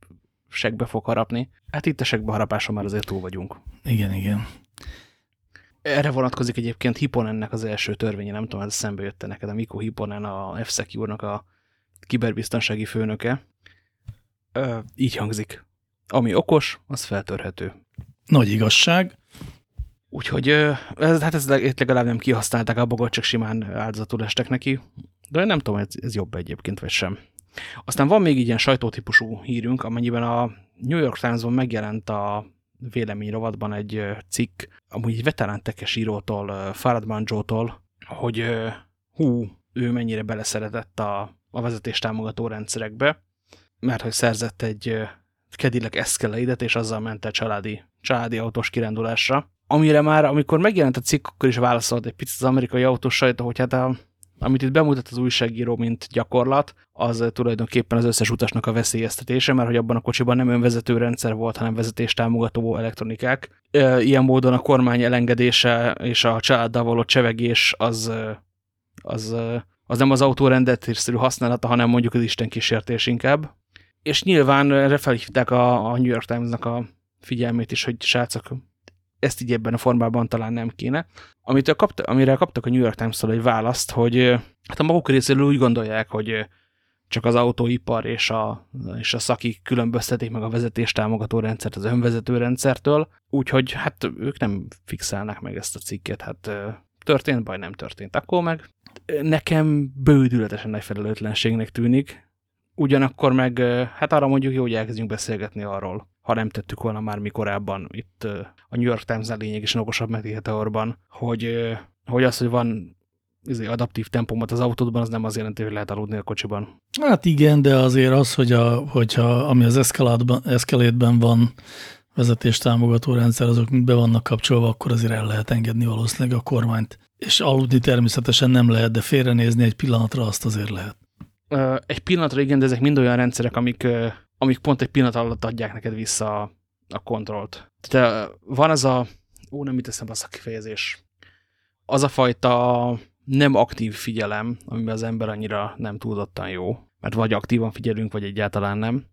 segbe fog harapni. Hát itt a segbe harapáson már azért túl vagyunk. Igen, igen. Erre vonatkozik egyébként Hipponennek az első törvénye, nem tudom, ez szembe jötte neked, a Mikko Hipponen, a F-Secure-nak a kiberbiztonsági főnöke. Ö, így hangzik. Ami okos, az feltörhető. Nagy igazság. Úgyhogy ez, hát ezt legalább nem kihasználták a bogot, csak simán áldozatul estek neki. De nem tudom, ez, ez jobb egyébként, vagy sem. Aztán van még ilyen sajtótípusú hírünk, amennyiben a New York Times-on megjelent a vélemény egy cikk, amúgy egy veterán tekes írótól, Farad Manjótól, hogy hú, ő mennyire beleszeretett a, a vezetés támogató rendszerekbe, mert hogy szerzett egy Cadillac Escalade-et, és azzal ment a családi, családi autós kirándulásra. Amire már, amikor megjelent a cikk, akkor is válaszolt egy picit az amerikai autós sajta, hogy hát a, amit itt bemutat az újságíró, mint gyakorlat, az tulajdonképpen az összes utasnak a veszélyeztetése, mert hogy abban a kocsiban nem önvezető rendszer volt, hanem vezetéstámogató elektronikák. Ilyen módon a kormány elengedése és a családdal való csevegés az, az, az nem az autó rendeltésszerű használata, hanem mondjuk az Isten kísértés inkább. És nyilván erre felhívták a, a New York Times-nak a figyelmét is, hogy srácok, ezt így ebben a formában talán nem kéne. Amit kapta, amire kaptak a New York Times-tól egy választ, hogy hát a maguk részéről úgy gondolják, hogy csak az autóipar és a, és a szakik különböztetik meg a vezetés támogató rendszert az önvezető rendszertől, úgyhogy hát ők nem fixálnak meg ezt a cikket, hát történt, baj nem történt. Akkor meg nekem bődületesen nagy felelőtlenségnek tűnik, ugyanakkor meg hát arra mondjuk jó, hogy elkezdjünk beszélgetni arról, ha nem tettük volna már mi korábban itt a New York Times-nál lényegesen okosabb Meteorban, hogy, hogy az, hogy van izé, adaptív tempomat az autódban, az nem az jelenti, hogy lehet aludni a kocsiban. Hát igen, de azért az, hogy a, hogyha ami az eszkalétben van vezetés támogató rendszer, azok mind be vannak kapcsolva, akkor azért el lehet engedni valószínűleg a kormányt. És aludni természetesen nem lehet, de félrenézni egy pillanatra azt azért lehet. Egy pillanatra igen, de ezek mind olyan rendszerek, amik, amik pont egy pillanat alatt adják neked vissza a, a kontrollt. Tehát van az a, ó, nem mit teszem a kifejezés, az a fajta nem aktív figyelem, amiben az ember annyira nem túlzottan jó, mert vagy aktívan figyelünk, vagy egyáltalán nem,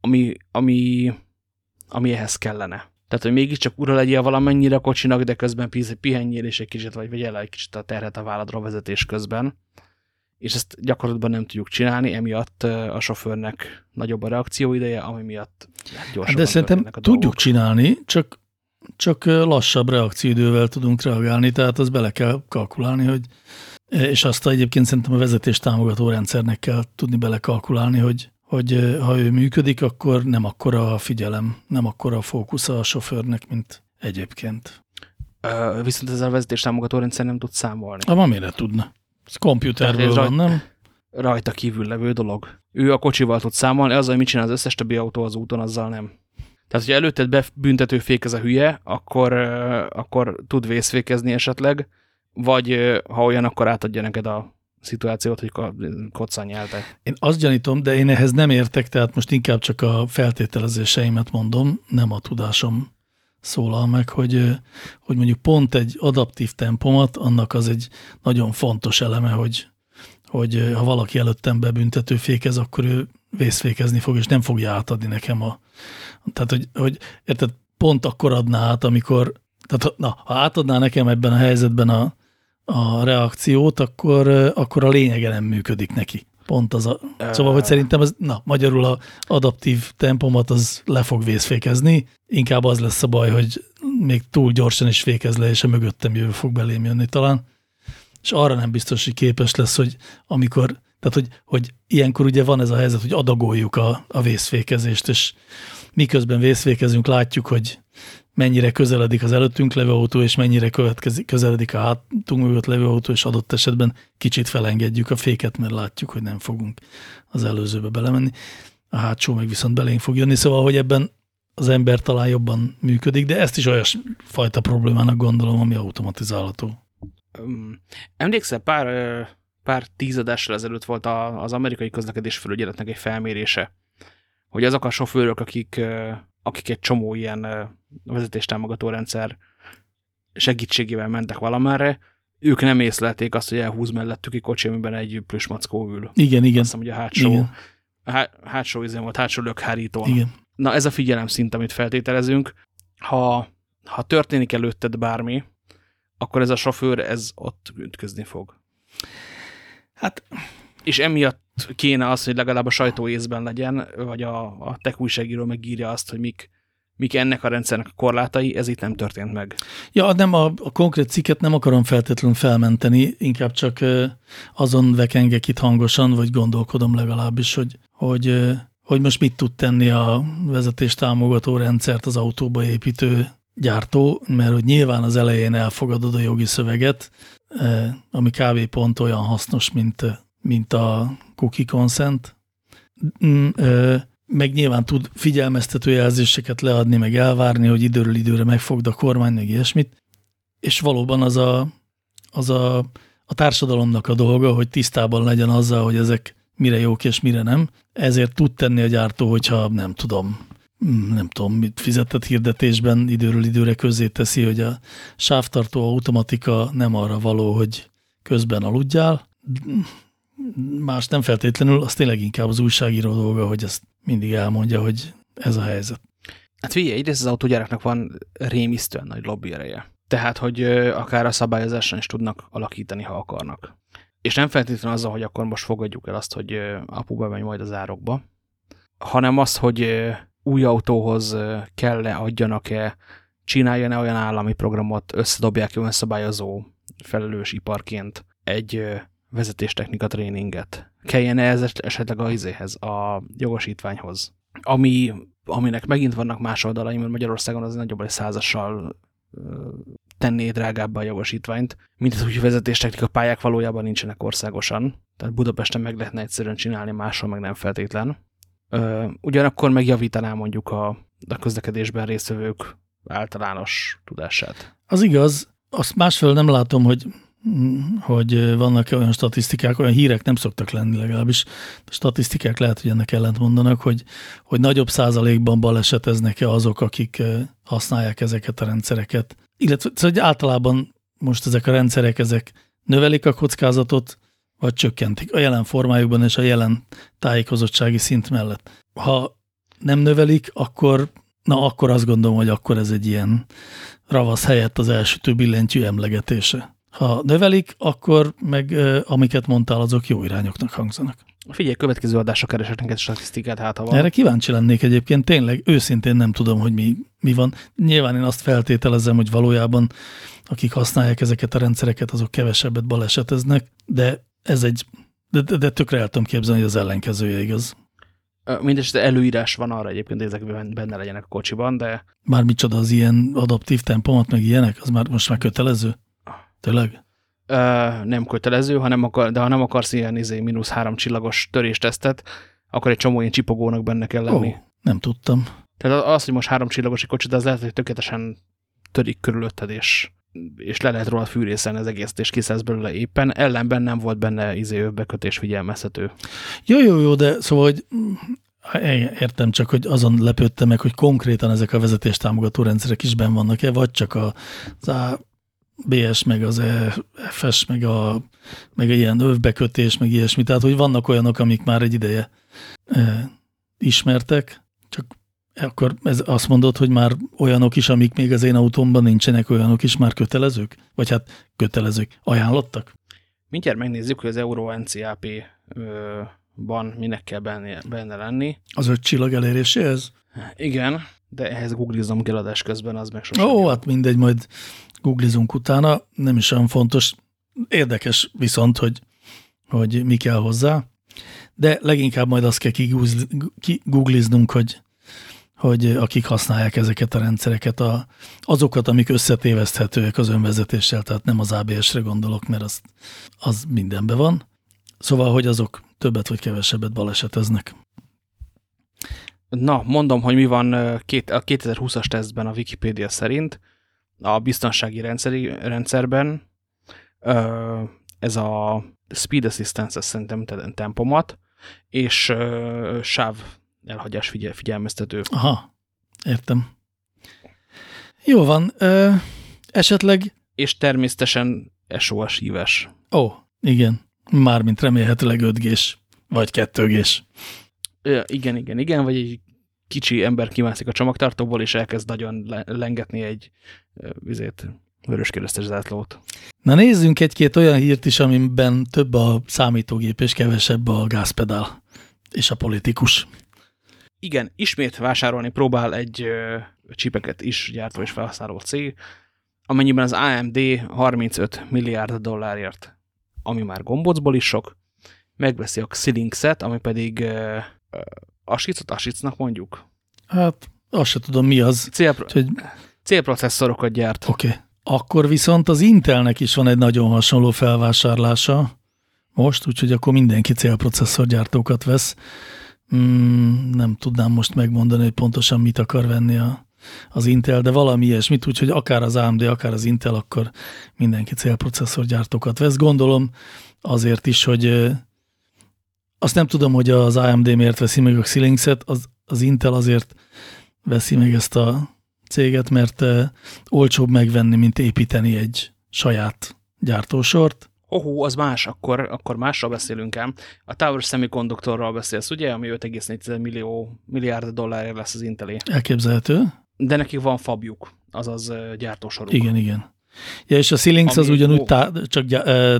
ami, ami, ami ehhez kellene. Tehát, hogy mégiscsak ura legyél valamennyire a kocsinak, de közben pihenjél és egy kicsit, vagy vegyél egy kicsit a terhet a válladról vezetés közben. És ezt gyakorlatban nem tudjuk csinálni, emiatt a sofőrnek nagyobb a reakcióideje, ami miatt gyorsabban hát De szerintem a tudjuk dolgok. csinálni, csak, csak lassabb reakcióidővel tudunk reagálni, tehát az bele kell kalkulálni, hogy és azt egyébként szerintem a vezetés támogató rendszernek kell tudni belekalkulálni, hogy, hogy ha ő működik, akkor nem akkora a figyelem, nem akkora a fókusz a sofőrnek, mint egyébként. Viszont ez a vezetés támogató rendszer nem tud számolni. A mire tudna? Ez komputerből van, nem? Rajta kívül levő dolog. Ő a kocsival tud számolni, azzal, hogy mit csinál az összes többi autó az úton, azzal nem. Tehát, hogyha előtted bebüntető fék ez a hülye, akkor, akkor tud vészfékezni esetleg, vagy ha olyan, akkor átadja neked a szituációt, hogy koccan nyeltek. Én azt gyanítom, de én ehhez nem értek, tehát most inkább csak a feltételezéseimet mondom, nem a tudásom szólal meg, hogy, hogy mondjuk pont egy adaptív tempomat, annak az egy nagyon fontos eleme, hogy, hogy ha valaki előttem bebüntető fékez, akkor ő vészfékezni fog, és nem fogja átadni nekem a... Tehát, hogy, hogy érted, pont akkor adná át, amikor... Tehát, na, ha átadná nekem ebben a helyzetben a, a reakciót, akkor, akkor a lényege nem működik neki. Pont az a... Szóval, hogy szerintem az, na, magyarul a adaptív tempomat az le fog vészfékezni, inkább az lesz a baj, hogy még túl gyorsan is fékez le, és a mögöttem jövő fog belém jönni talán. És arra nem biztos, hogy képes lesz, hogy amikor Tehát, hogy, hogy ilyenkor ugye van ez a helyzet, hogy adagoljuk a, a vészfékezést, és miközben vészfékezünk, látjuk, hogy mennyire közeledik az előttünk levő autó, és mennyire közeledik a hátunk mögött levő autó, és adott esetben kicsit felengedjük a féket, mert látjuk, hogy nem fogunk az előzőbe belemenni. A hátsó meg viszont belénk fog jönni, szóval, hogy ebben az ember talán jobban működik, de ezt is olyas fajta problémának gondolom, ami automatizálható. Emlékszel, pár, pár tízadással ezelőtt volt az amerikai közlekedés felügyeletnek egy felmérése, hogy azok a sofőrök, akik, akik egy csomó ilyen vezetéstámogató rendszer segítségével mentek valamerre, ők nem észlelték azt, hogy elhúz mellettük egy kocsi, amiben egy plüsmackó ül. Igen, igen. Azt hiszem, hogy a hátsó, igen. A hátsó izén volt, hátsó lökhárító. Igen. Na ez a figyelem szint, amit feltételezünk. Ha, ha történik előtted bármi, akkor ez a sofőr, ez ott ütközni fog. Hát... És emiatt kéne az, hogy legalább a sajtó észben legyen, vagy a, a tech újságíró megírja azt, hogy mik, mik ennek a rendszernek a korlátai, ez itt nem történt meg. Ja, nem a, a konkrét cikket nem akarom feltétlenül felmenteni, inkább csak azon vekengek itt hangosan, vagy gondolkodom legalábbis, hogy, hogy, hogy most mit tud tenni a vezetés támogató rendszert az autóba építő gyártó, mert hogy nyilván az elején elfogadod a jogi szöveget, ami kb. pont olyan hasznos, mint, mint a cookie consent, mm, meg nyilván tud figyelmeztető jelzéseket leadni, meg elvárni, hogy időről időre megfogd a kormány, meg ilyesmit, és valóban az a, az a, a társadalomnak a dolga, hogy tisztában legyen azzal, hogy ezek mire jók és mire nem. Ezért tud tenni a gyártó, hogyha nem tudom, mm, nem tudom, mit fizetett hirdetésben időről időre közé teszi, hogy a sávtartó automatika nem arra való, hogy közben aludjál. Más nem feltétlenül, az tényleg inkább az újságíró dolga, hogy ezt mindig elmondja, hogy ez a helyzet. Hát figyelj, egyrészt az autógyáraknak van rémisztően nagy lobby ereje. Tehát, hogy akár a szabályozáson is tudnak alakítani, ha akarnak. És nem feltétlenül azzal, hogy akkor most fogadjuk el azt, hogy apu bemegy majd az árokba, hanem az, hogy új autóhoz kell-e, adjanak-e, csináljon-e olyan állami programot, összedobják önszabályozó felelős iparként egy vezetéstechnika tréninget. Kelljen -e ez esetleg a izéhez, a jogosítványhoz, ami, aminek megint vannak más oldalai, mert Magyarországon az nagyobb egy százassal tenné drágábbá a jogosítványt, mint az úgy vezetéstechnika pályák valójában nincsenek országosan, tehát Budapesten meg lehetne egyszerűen csinálni, máshol meg nem feltétlen. Ugyanakkor megjavítaná mondjuk a, a közlekedésben résztvevők általános tudását. Az igaz, azt másfél nem látom, hogy hogy vannak olyan statisztikák, olyan hírek nem szoktak lenni legalábbis. A statisztikák lehet, hogy ennek ellent mondanak, hogy, hogy nagyobb százalékban baleseteznek-e azok, akik használják ezeket a rendszereket. Illetve szóval általában most ezek a rendszerek, ezek növelik a kockázatot, vagy csökkentik a jelen formájukban és a jelen tájékozottsági szint mellett. Ha nem növelik, akkor, na akkor azt gondolom, hogy akkor ez egy ilyen ravasz helyett az elsütő billentyű emlegetése. Ha növelik, akkor meg amiket mondtál, azok jó irányoknak hangzanak. Figyelj, következő adásra keresek neked statisztikát, hát ha van. Erre kíváncsi lennék egyébként, tényleg őszintén nem tudom, hogy mi, mi van. Nyilván én azt feltételezem, hogy valójában akik használják ezeket a rendszereket, azok kevesebbet baleseteznek, de ez egy, de, de, de tökre el tudom képzelni, hogy az ellenkezője igaz. Mindenesetre előírás van arra egyébként, hogy ezek benne legyenek a kocsiban, de... Már micsoda az ilyen adaptív tempomat, meg ilyenek? Az már most már kötelező? Tényleg? Ö, nem kötelező, hanem akar, de ha nem akarsz ilyen izé, mínusz három csillagos töréstesztet, akkor egy csomó ilyen csipogónak benne kell lenni. Oh, nem tudtam. Tehát az, hogy most három csillagos egy kocsi, de az lehet, hogy tökéletesen törik körülötted, és, és le lehet róla fűrészelni az egészet, és kiszállsz belőle éppen. Ellenben nem volt benne izé bekötés figyelmezhető. Jó, jó, jó, de szóval, hogy Értem csak, hogy azon lepődtem meg, hogy konkrétan ezek a vezetéstámogató rendszerek is benn vannak-e, vagy csak az BS, meg az FS, meg a, meg a ilyen övbekötés, meg ilyesmi. Tehát, hogy vannak olyanok, amik már egy ideje e, ismertek, csak akkor ez azt mondod, hogy már olyanok is, amik még az én autómban nincsenek, olyanok is már kötelezők? Vagy hát kötelezők, ajánlottak? Mindjárt megnézzük, hogy az Euro NCAP-ban minek kell benne, benne lenni. Az öt csillag eléréséhez? Igen, de ehhez googlizom kell adás közben, az meg sosem. Ó, hát mindegy, majd googlizunk utána, nem is olyan fontos. Érdekes viszont, hogy, hogy mi kell hozzá, de leginkább majd azt kell kigoogliznunk, hogy, hogy akik használják ezeket a rendszereket, a, azokat, amik összetéveszthetőek az önvezetéssel, tehát nem az ABS-re gondolok, mert az, az mindenben van. Szóval, hogy azok többet vagy kevesebbet baleseteznek. Na, mondom, hogy mi van a 2020-as tesztben a Wikipédia szerint, a biztonsági rendszeri, rendszerben ez a Speed Assistance, szerintem tempomat, és sáv elhagyás figyel, figyelmeztető. Aha, értem. Jó van, ö, esetleg... És természetesen SOS hívás. Ó, igen. Mármint remélhetőleg 5 g vagy 2 g Igen, igen, igen, vagy egy kicsi ember kimászik a csomagtartóból, és elkezd nagyon lengetni egy vizét, vöröskeresztes zátlót. Na nézzünk egy-két olyan hírt is, amiben több a számítógép és kevesebb a gázpedál és a politikus. Igen, ismét vásárolni próbál egy ö, csipeket is gyártó és felhasználó cég, amennyiben az AMD 35 milliárd dollárért, ami már gombocból is sok, megveszi a Xilinx-et, ami pedig ö, ö, Asicot Asicnak mondjuk. Hát, azt se tudom, mi az. Célpro hogy... Célprocesszorokat gyárt. Oké. Okay. Akkor viszont az Intelnek is van egy nagyon hasonló felvásárlása most, úgyhogy akkor mindenki célprocesszorgyártókat vesz. Mm, nem tudnám most megmondani, hogy pontosan mit akar venni a, az Intel, de valami ilyesmit, úgyhogy akár az AMD, akár az Intel, akkor mindenki célprocesszorgyártókat vesz. Gondolom azért is, hogy azt nem tudom, hogy az AMD miért veszi meg a Xilinx-et, az, az Intel azért veszi meg ezt a céget, mert olcsóbb megvenni, mint építeni egy saját gyártósort, Ohó, az más, akkor, akkor másról beszélünk ám. A Tower Semiconductorral beszélsz, ugye, ami 5,4 millió, milliárd dollárért lesz az Intelé. Elképzelhető. De nekik van fabjuk, azaz gyártósoruk. Igen, igen. Ja, és a Xilinx az ugyanúgy tá csak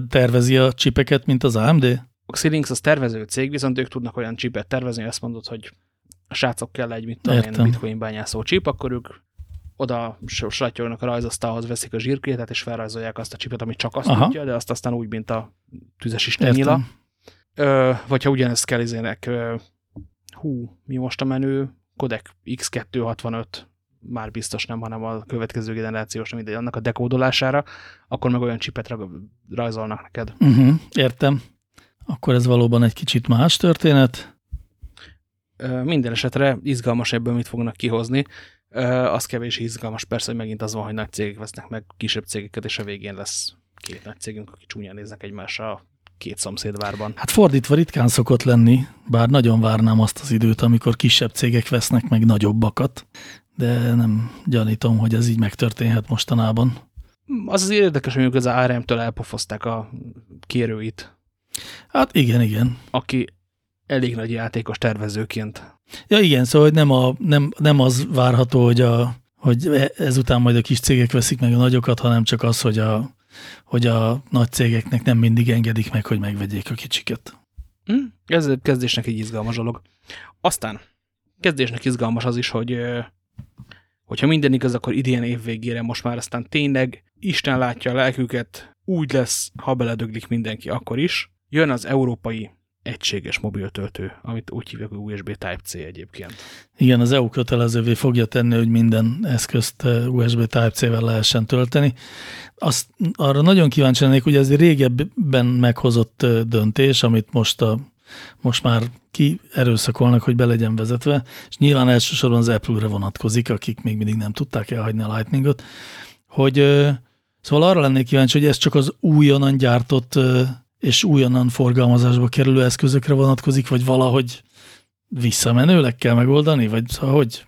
tervezi a csipeket, mint az AMD? A Xilinx az tervező cég, viszont ők tudnak olyan csipet tervezni, azt mondod, hogy a srácok kell egy mit tudom én, bitcoin bányászó csip, akkor ők oda satyognak a rajzasztalhoz, veszik a zsírkétet, és felrajzolják azt a csipet, ami csak azt Aha. tudja, de azt aztán úgy, mint a tüzes istennyila. Ö, vagy ha ugyanezt kell izének, hú, mi most a menő? Codec X265, már biztos nem, hanem a következő generációs, mindegy, annak a dekódolására, akkor meg olyan csipet rajzolnak neked. Uh mhm, -huh, értem. Akkor ez valóban egy kicsit más történet. Minden esetre izgalmas ebből mit fognak kihozni az kevés izgalmas persze, hogy megint az van, hogy nagy cégek vesznek meg kisebb cégeket, és a végén lesz két nagy cégünk, aki csúnyán néznek egymásra a két szomszédvárban. Hát fordítva ritkán szokott lenni, bár nagyon várnám azt az időt, amikor kisebb cégek vesznek meg nagyobbakat, de nem gyanítom, hogy ez így megtörténhet mostanában. Az az érdekes, hogy az ARM-től elpofozták a kérőit. Hát igen, igen. Aki elég nagy játékos tervezőként Ja igen, szóval nem, a, nem, nem az várható, hogy, a, hogy e, ezután majd a kis cégek veszik meg a nagyokat, hanem csak az, hogy a, hogy a nagy cégeknek nem mindig engedik meg, hogy megvegyék a kicsiket. Hm? Ez kezdésnek egy izgalmas dolog. Aztán kezdésnek izgalmas az is, hogy hogyha minden igaz, akkor idén év végére most már aztán tényleg Isten látja a lelküket, úgy lesz, ha beledöglik mindenki akkor is. Jön az európai egységes mobiltöltő, amit úgy hívják, hogy USB Type-C egyébként. Igen, az EU kötelezővé fogja tenni, hogy minden eszközt eh, USB Type-C-vel lehessen tölteni. Azt arra nagyon kíváncsi lennék, hogy ez egy régebben meghozott eh, döntés, amit most, a, most már ki erőszakolnak, hogy be legyen vezetve, és nyilván elsősorban az Apple-re vonatkozik, akik még mindig nem tudták elhagyni a Lightningot, hogy eh, szóval arra lennék kíváncsi, hogy ez csak az újonnan gyártott és újonnan forgalmazásba kerülő eszközökre vonatkozik, vagy valahogy visszamenőleg kell megoldani, vagy hogy?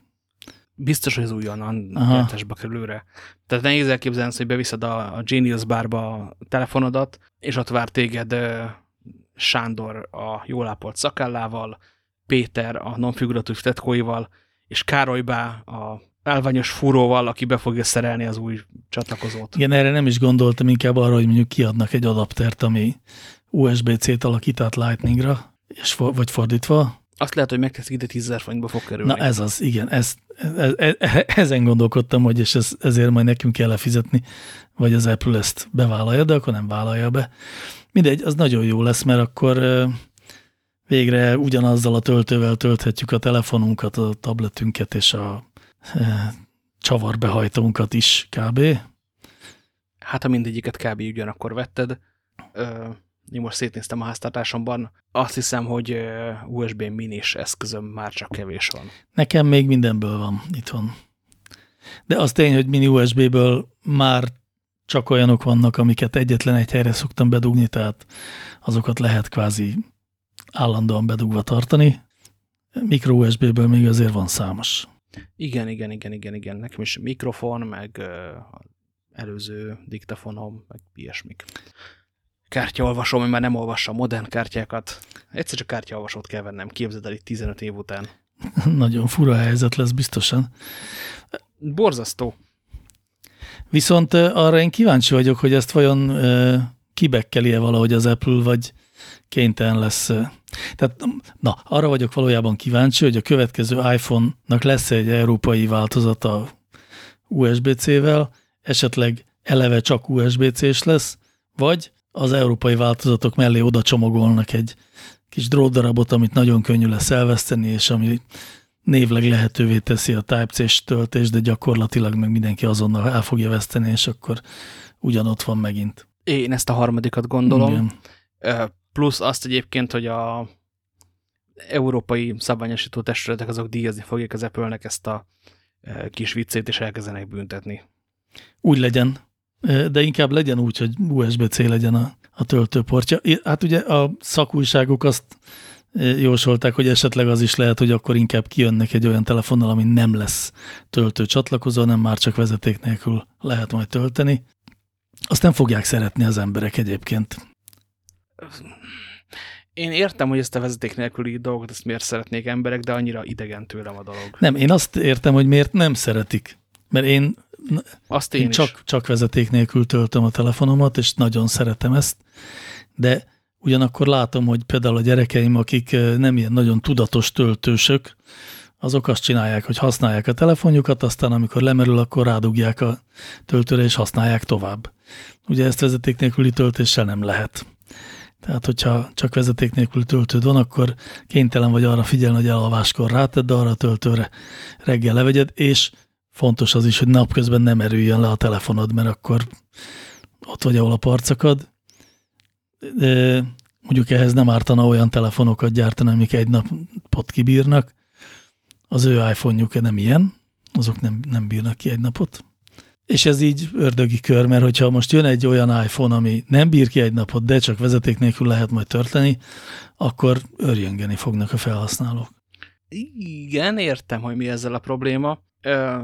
Biztos, hogy ez újonnan gyártásba kerülőre. Tehát nehéz elképzelni, hogy beviszed a, a Genius bárba a telefonodat, és ott vár téged Sándor a jól ápolt szakállával, Péter a nonfiguratív tetkóival, és Károlybá a elványos fúróval, aki be fogja szerelni az új csatlakozót. Igen, erre nem is gondoltam, inkább arra, hogy mondjuk kiadnak egy adaptert, ami USB-C-t alakít át Lightningra, és for, vagy fordítva. Azt lehet, hogy megteszik ide 10 forintba fog kerülni. Na ez az, igen, ez, ez, ez, ezen gondolkodtam, hogy és ez, ezért majd nekünk kell lefizetni, vagy az Apple ezt bevállalja, de akkor nem vállalja be. Mindegy, az nagyon jó lesz, mert akkor végre ugyanazzal a töltővel tölthetjük a telefonunkat, a tabletünket és a csavarbehajtónkat is kb. Hát, ha mindegyiket kb. ugyanakkor vetted, én most szétnéztem a háztartásomban, azt hiszem, hogy USB minis eszközöm már csak kevés van. Nekem még mindenből van itthon. De az tény, hogy mini USB-ből már csak olyanok vannak, amiket egyetlen egy helyre szoktam bedugni, tehát azokat lehet kvázi állandóan bedugva tartani. Mikro USB-ből még azért van számos. Igen, igen, igen, igen, igen. Nekem is mikrofon, meg előző diktafonom, meg ilyesmik. Kártyaolvasom, mert már nem olvassa modern kártyákat. Egyszer csak kártyaolvasót kell vennem, képzeld el itt 15 év után. Nagyon fura helyzet lesz biztosan. Borzasztó. Viszont arra én kíváncsi vagyok, hogy ezt vajon kibekkeli-e valahogy az Apple, vagy kénytelen lesz. Tehát, na, arra vagyok valójában kíváncsi, hogy a következő iPhone-nak lesz egy európai változata USB-C-vel, esetleg eleve csak USB-C-s lesz, vagy az európai változatok mellé oda csomagolnak egy kis drótdarabot, amit nagyon könnyű lesz elveszteni, és ami névleg lehetővé teszi a Type-C-s töltés, de gyakorlatilag meg mindenki azonnal el fogja veszteni, és akkor ugyanott van megint. Én ezt a harmadikat gondolom. Igen. Plusz azt egyébként, hogy a európai szabványosító testületek azok díjazni fogják az Apple-nek ezt a kis viccét, és elkezdenek büntetni. Úgy legyen, de inkább legyen úgy, hogy USB-C legyen a, a töltőportja. Hát ugye a szakújságok azt jósolták, hogy esetleg az is lehet, hogy akkor inkább kijönnek egy olyan telefonnal, ami nem lesz töltő csatlakozó, nem már csak vezeték nélkül lehet majd tölteni. Azt nem fogják szeretni az emberek egyébként. Én értem, hogy ezt a vezeték nélküli dolgot, ezt miért szeretnék emberek, de annyira idegen tőlem a dolog. Nem, én azt értem, hogy miért nem szeretik. Mert én, azt én, én csak, csak vezeték nélkül töltöm a telefonomat, és nagyon szeretem ezt, de ugyanakkor látom, hogy például a gyerekeim, akik nem ilyen nagyon tudatos töltősök, azok azt csinálják, hogy használják a telefonjukat, aztán amikor lemerül, akkor rádugják a töltőre, és használják tovább. Ugye ezt vezeték nélküli töltéssel nem lehet. Tehát, hogyha csak vezeték nélküli töltőd van, akkor kénytelen vagy arra figyelni, hogy elalváskor rátedd arra a töltőre, reggel levegyed, és fontos az is, hogy napközben nem erüljön le a telefonod, mert akkor ott vagy, ahol a parcakad. De mondjuk ehhez nem ártana olyan telefonokat gyártani, amik egy napot kibírnak. Az ő iPhone-juk nem ilyen, azok nem, nem bírnak ki egy napot. És ez így ördögi kör, mert hogyha most jön egy olyan iPhone, ami nem bír ki egy napot, de csak vezeték nélkül lehet majd törteni, akkor örjöngeni fognak a felhasználók. Igen, értem, hogy mi ezzel a probléma.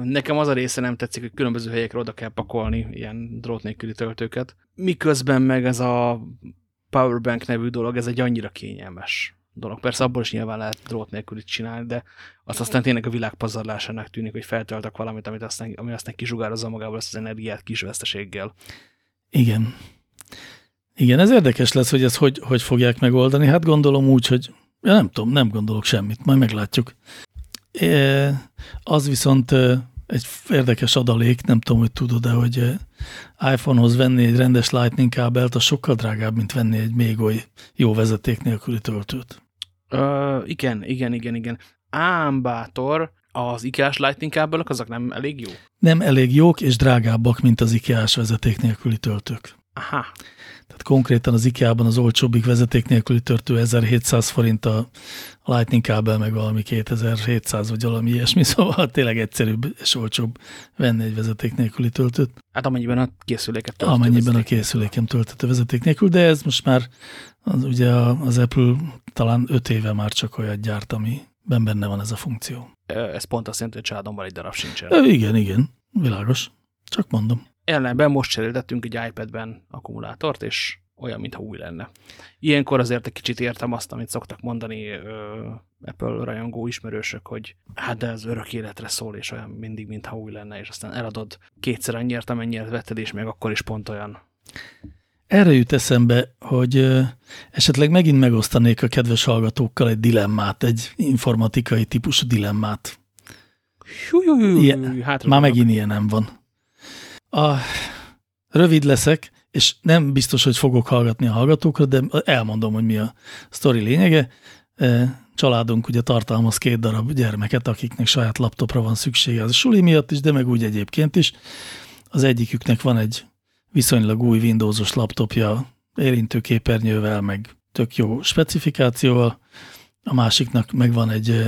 Nekem az a része nem tetszik, hogy különböző helyekre oda kell pakolni ilyen drót nélküli töltőket. Miközben meg ez a Powerbank nevű dolog, ez egy annyira kényelmes dolog. Persze abból is nyilván lehet drót nélkül csinálni, de azt aztán tényleg a világ pazarlásának tűnik, hogy feltöltök valamit, amit aztán, ami aztán kisugározza magából ezt az energiát kis veszteséggel. Igen. Igen, ez érdekes lesz, hogy ezt hogy, hogy fogják megoldani. Hát gondolom úgy, hogy ja, nem tudom, nem gondolok semmit, majd meglátjuk. E, az viszont egy érdekes adalék, nem tudom, hogy tudod de hogy iPhone-hoz venni egy rendes lightning kábelt, az sokkal drágább, mint venni egy még oly jó vezeték nélküli töltőt. Uh, igen, igen, igen, igen. Ám bátor, az IKEA-s lightning kábelek azok nem elég jó? Nem elég jók és drágábbak, mint az IKEA-s vezeték nélküli töltők. Aha. Tehát konkrétan az IKEA-ban az olcsóbbik vezeték nélküli törtő 1700 forint a Lightning kábel, meg valami 2700 vagy valami ilyesmi, szóval tényleg egyszerűbb és olcsóbb venni egy vezeték nélküli töltőt. Hát amennyiben a készüléket töltő Amennyiben a készülékem töltött vezeték nélkül, de ez most már az, ugye az Apple talán 5 éve már csak olyat gyárt, amiben benne van ez a funkció. Ez pont azt jelenti, hogy családomban egy darab sincsen. Igen, igen, világos. Csak mondom ellenben most cseréltettünk egy iPad-ben akkumulátort, és olyan, mintha új lenne. Ilyenkor azért egy kicsit értem azt, amit szoktak mondani ö, Apple rajongó ismerősök, hogy hát de ez örök életre szól, és olyan mindig, mintha új lenne, és aztán eladod kétszer annyiért, amennyiért vetted, és még akkor is pont olyan. Erre jut eszembe, hogy ö, esetleg megint megosztanék a kedves hallgatókkal egy dilemmát, egy informatikai típusú dilemmát. Hú, hú, hú, ilyen, már megint ilyen nem van. A, rövid leszek, és nem biztos, hogy fogok hallgatni a hallgatókra, de elmondom, hogy mi a sztori lényege. Családunk ugye tartalmaz két darab gyermeket, akiknek saját laptopra van szüksége az suli miatt is, de meg úgy egyébként is. Az egyiküknek van egy viszonylag új Windowsos laptopja érintőképernyővel, meg tök jó specifikációval, a másiknak megvan egy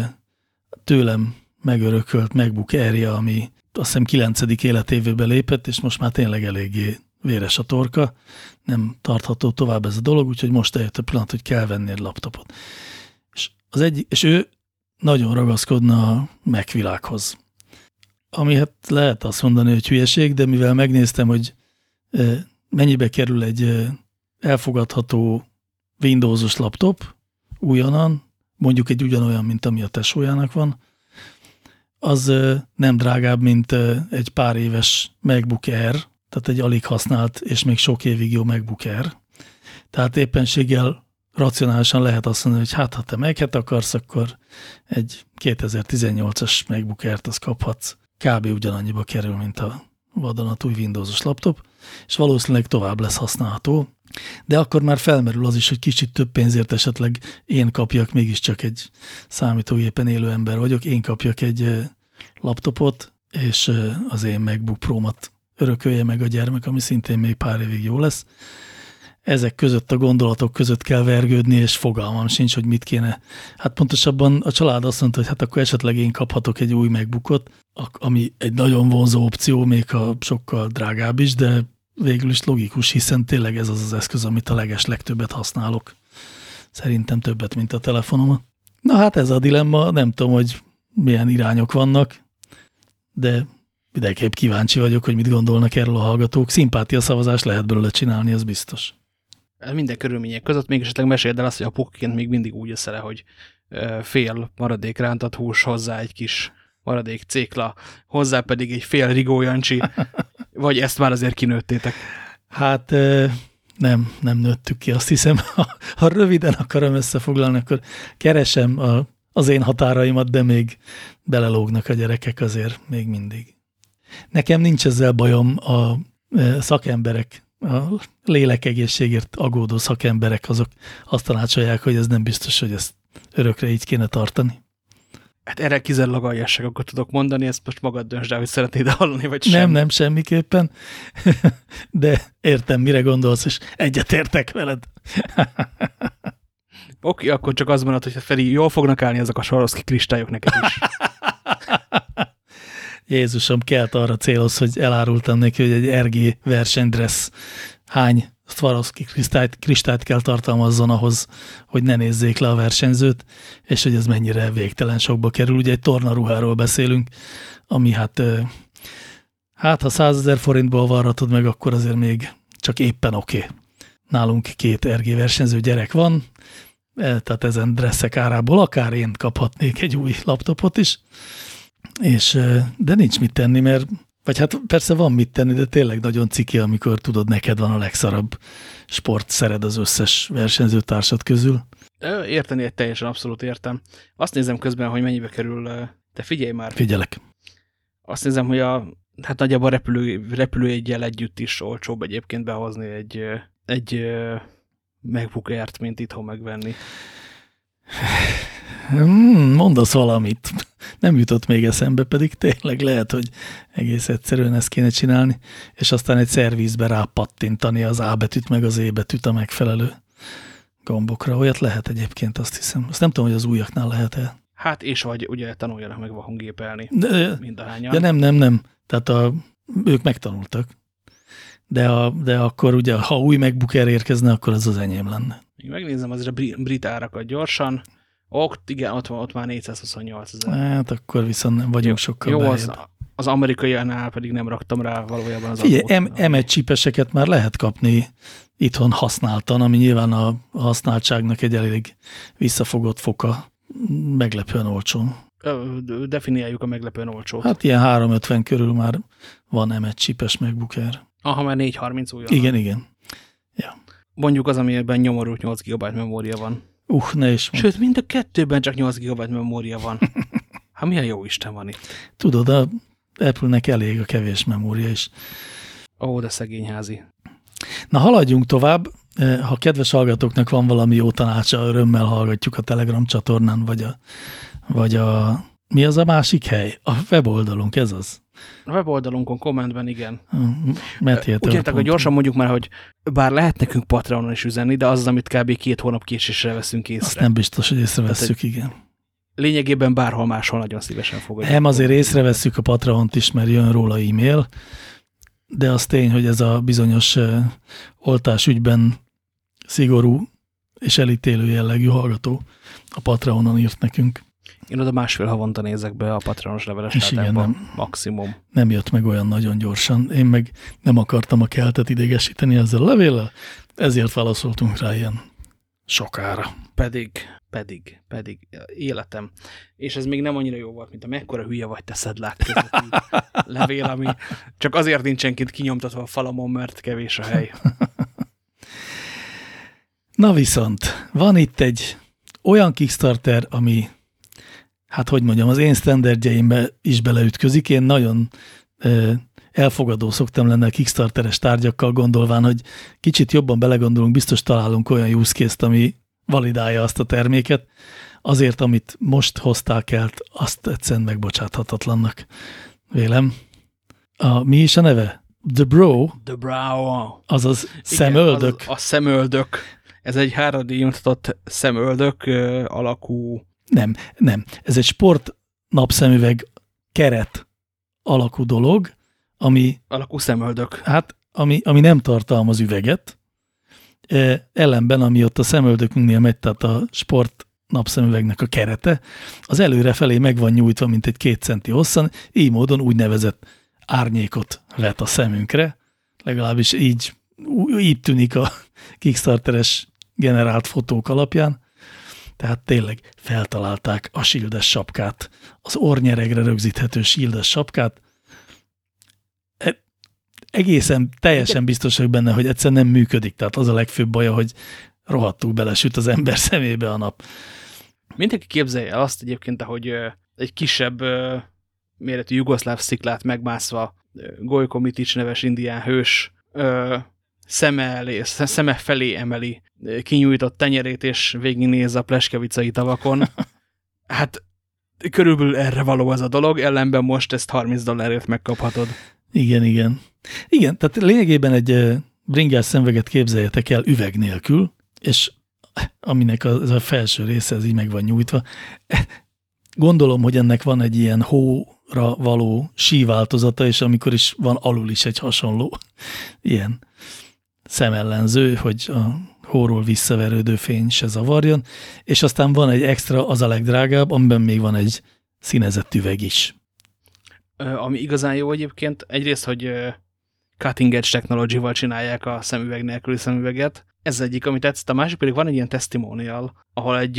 tőlem megörökölt MacBook air ami azt hiszem 9. életévébe lépett, és most már tényleg eléggé véres a torka, nem tartható tovább ez a dolog, úgyhogy most eljött a pillanat, hogy kell venni egy laptopot. És, az egy, és ő nagyon ragaszkodna a Mac világhoz. Ami hát lehet azt mondani, hogy hülyeség, de mivel megnéztem, hogy mennyibe kerül egy elfogadható Windowsos laptop, újonnan, mondjuk egy ugyanolyan, mint ami a tesójának van, az nem drágább, mint egy pár éves MacBook Air, tehát egy alig használt és még sok évig jó MacBook Air. Tehát éppenséggel racionálisan lehet azt mondani, hogy hát ha te meg akarsz, akkor egy 2018-as MacBook Air-t azt kaphatsz. Kb. ugyanannyiba kerül, mint a vadonatúj Windowsos laptop, és valószínűleg tovább lesz használható, de akkor már felmerül az is, hogy kicsit több pénzért esetleg én kapjak, mégiscsak egy számítógépen élő ember vagyok, én kapjak egy laptopot, és az én MacBook Pro-mat örökölje meg a gyermek, ami szintén még pár évig jó lesz. Ezek között a gondolatok között kell vergődni, és fogalmam sincs, hogy mit kéne. Hát pontosabban a család azt mondta, hogy hát akkor esetleg én kaphatok egy új MacBookot, ami egy nagyon vonzó opció, még ha sokkal drágább is, de végül is logikus, hiszen tényleg ez az az eszköz, amit a leges legtöbbet használok. Szerintem többet, mint a telefonomat. Na hát ez a dilemma, nem tudom, hogy milyen irányok vannak, de mindenképp kíváncsi vagyok, hogy mit gondolnak erről a hallgatók. Szimpátia szavazás lehet belőle csinálni, ez biztos. Minden körülmények között még esetleg meséld el azt, hogy a pokként még mindig úgy összele, hogy fél maradék rántat hús hozzá egy kis maradék cékla, hozzá pedig egy fél rigó jancsi, vagy ezt már azért kinőttétek? Hát nem, nem nőttük ki, azt hiszem. Ha, ha röviden akarom összefoglalni, akkor keresem a, az én határaimat, de még belelógnak a gyerekek azért még mindig. Nekem nincs ezzel bajom a szakemberek, a lélekegészségért agódó szakemberek, azok azt tanácsolják, hogy ez nem biztos, hogy ezt örökre így kéne tartani. Hát erre kizárólag aljasságokat tudok mondani, ezt most magad döntsd el, hogy szeretnéd hallani, vagy sem. Nem, nem, semmiképpen, de értem, mire gondolsz, és egyetértek veled. Oké, akkor csak az mondod, hogy Feri, jól fognak állni azok a Swarovski kristályok neked is. Jézusom, kelt arra céloz, hogy elárultam neki, hogy egy RG versenydressz hány Swarovski kristályt, kristályt kell tartalmazzon ahhoz, hogy ne nézzék le a versenyzőt, és hogy ez mennyire végtelen sokba kerül. Ugye egy tornaruháról beszélünk, ami hát, hát ha 100 ezer forintból varratod meg, akkor azért még csak éppen oké. Okay. Nálunk két RG versenyző gyerek van, e, tehát ezen dresszek árából akár én kaphatnék egy új laptopot is, és, de nincs mit tenni, mert vagy hát persze van mit tenni, de tényleg nagyon ciki, amikor tudod, neked van a legszarabb sportszered az összes versenyzőtársad közül. Érteni egy teljesen abszolút értem. Azt nézem közben, hogy mennyibe kerül, te figyelj már. Figyelek. Azt nézem, hogy a, hát nagyjából repülő, repülőjegyel együtt is olcsóbb egyébként behozni egy, egy MacBook Air-t, mint itthon megvenni. Hmm, mondasz valamit. Nem jutott még eszembe, pedig tényleg lehet, hogy egész egyszerűen ezt kéne csinálni, és aztán egy szervízbe rápattintani az A betűt meg az E betűt a megfelelő gombokra. Olyat lehet egyébként, azt hiszem. Azt nem tudom, hogy az újaknál lehet-e. Hát és vagy ugye tanuljanak meg vahongépelni. De, mindahányan. De nem, nem, nem. Tehát a, ők megtanultak. De, a, de akkor ugye, ha új MacBook érkezne, akkor az az enyém lenne. Még megnézem azért a brit árakat gyorsan. Ott, igen, ott, ott már 428 ezer. Hát akkor viszont nem vagyunk sokkal Jó, az, az amerikaiánál pedig nem raktam rá valójában az Figyelj, M1 csipeseket már lehet kapni itthon használtan, ami nyilván a használtságnak egy elég visszafogott foka meglepően olcsó. Definiáljuk a meglepően olcsót. Hát ilyen 350 körül már van M1 csipes Air. Aha, már 430 új. Igen, igen. Ja. Mondjuk az, amiben nyomorult 8 GB memória van. Uh, ne is mond. Sőt, mind a kettőben csak 8 GB memória van. Hát milyen jó Isten van itt. Tudod, a Apple-nek elég a kevés memória is. Ó, de szegény házi. Na, haladjunk tovább. Ha kedves hallgatóknak van valami jó tanácsa, örömmel hallgatjuk a Telegram csatornán, vagy a, vagy a mi az a másik hely? A weboldalunk, ez az. A weboldalunkon, kommentben, igen. Értek, hogy gyorsan mondjuk már, hogy bár lehet nekünk Patreonon is üzenni, de az, amit kb. két hónap késésre veszünk észre. Azt nem biztos, hogy észrevesszük, igen. Lényegében bárhol máshol nagyon szívesen fogadjuk. Nem, azért észrevesszük a Patreont is, mert jön róla e-mail, de az tény, hogy ez a bizonyos oltás ügyben szigorú és elítélő jellegű hallgató a Patreonon írt nekünk. Én oda másfél havonta nézek be a patronos leveles igen, nem, maximum. Nem jött meg olyan nagyon gyorsan. Én meg nem akartam a keltet idegesíteni ezzel a levéllel, ezért válaszoltunk rá ilyen sokára. Pedig, pedig, pedig életem. És ez még nem annyira jó volt, mint a mekkora hülye vagy te szedlák levél, ami csak azért nincsen kint kinyomtatva a falamon, mert kevés a hely. Na viszont, van itt egy olyan Kickstarter, ami hát hogy mondjam, az én standardjeimbe is beleütközik. Én nagyon ö, elfogadó szoktam lenni a Kickstarteres tárgyakkal, gondolván, hogy kicsit jobban belegondolunk, biztos találunk olyan use case ami validálja azt a terméket. Azért, amit most hozták el, azt egyszerűen megbocsáthatatlannak vélem. A, mi is a neve? The Bro. The Bro. Azaz szemöldök. Az, a szemöldök. Ez egy 3D nyomtatott szemöldök alakú nem, nem. Ez egy sport napszemüveg keret alakú dolog, ami... Alakú szemöldök. Hát, ami, ami nem tartalmaz üveget. E, ellenben, ami ott a szemöldökünknél megy, tehát a sport napszemüvegnek a kerete, az előre felé meg van nyújtva, mint egy két centi hosszan, így módon úgynevezett árnyékot vet a szemünkre, legalábbis így, így tűnik a Kickstarteres generált fotók alapján. Tehát tényleg feltalálták a sildes sapkát, az ornyeregre rögzíthető sildes sapkát. E, egészen teljesen biztos vagyok benne, hogy egyszer nem működik. Tehát az a legfőbb baja, hogy rohadtul belesüt az ember szemébe a nap. Mindenki képzelje el azt egyébként, hogy egy kisebb méretű jugoszláv sziklát megmászva Golyko Mitics neves indián hős szeme, elé, szeme felé emeli kinyújtott tenyerét, és végignéz a pleskevicai tavakon. Hát körülbelül erre való az a dolog, ellenben most ezt 30 dollárért megkaphatod. Igen, igen. Igen, tehát lényegében egy bringás szemveget képzeljetek el üveg nélkül, és aminek a, a felső része az így meg van nyújtva. Gondolom, hogy ennek van egy ilyen hóra való síváltozata, és amikor is van alul is egy hasonló ilyen szemellenző, hogy a hóról visszaverődő fény se zavarjon, és aztán van egy extra, az a legdrágább, amiben még van egy színezett üveg is. Ami igazán jó egyébként, egyrészt, hogy cutting edge technology-val csinálják a szemüveg nélküli szemüveget. Ez egyik, amit tetszett. A másik pedig van egy ilyen testimonial, ahol egy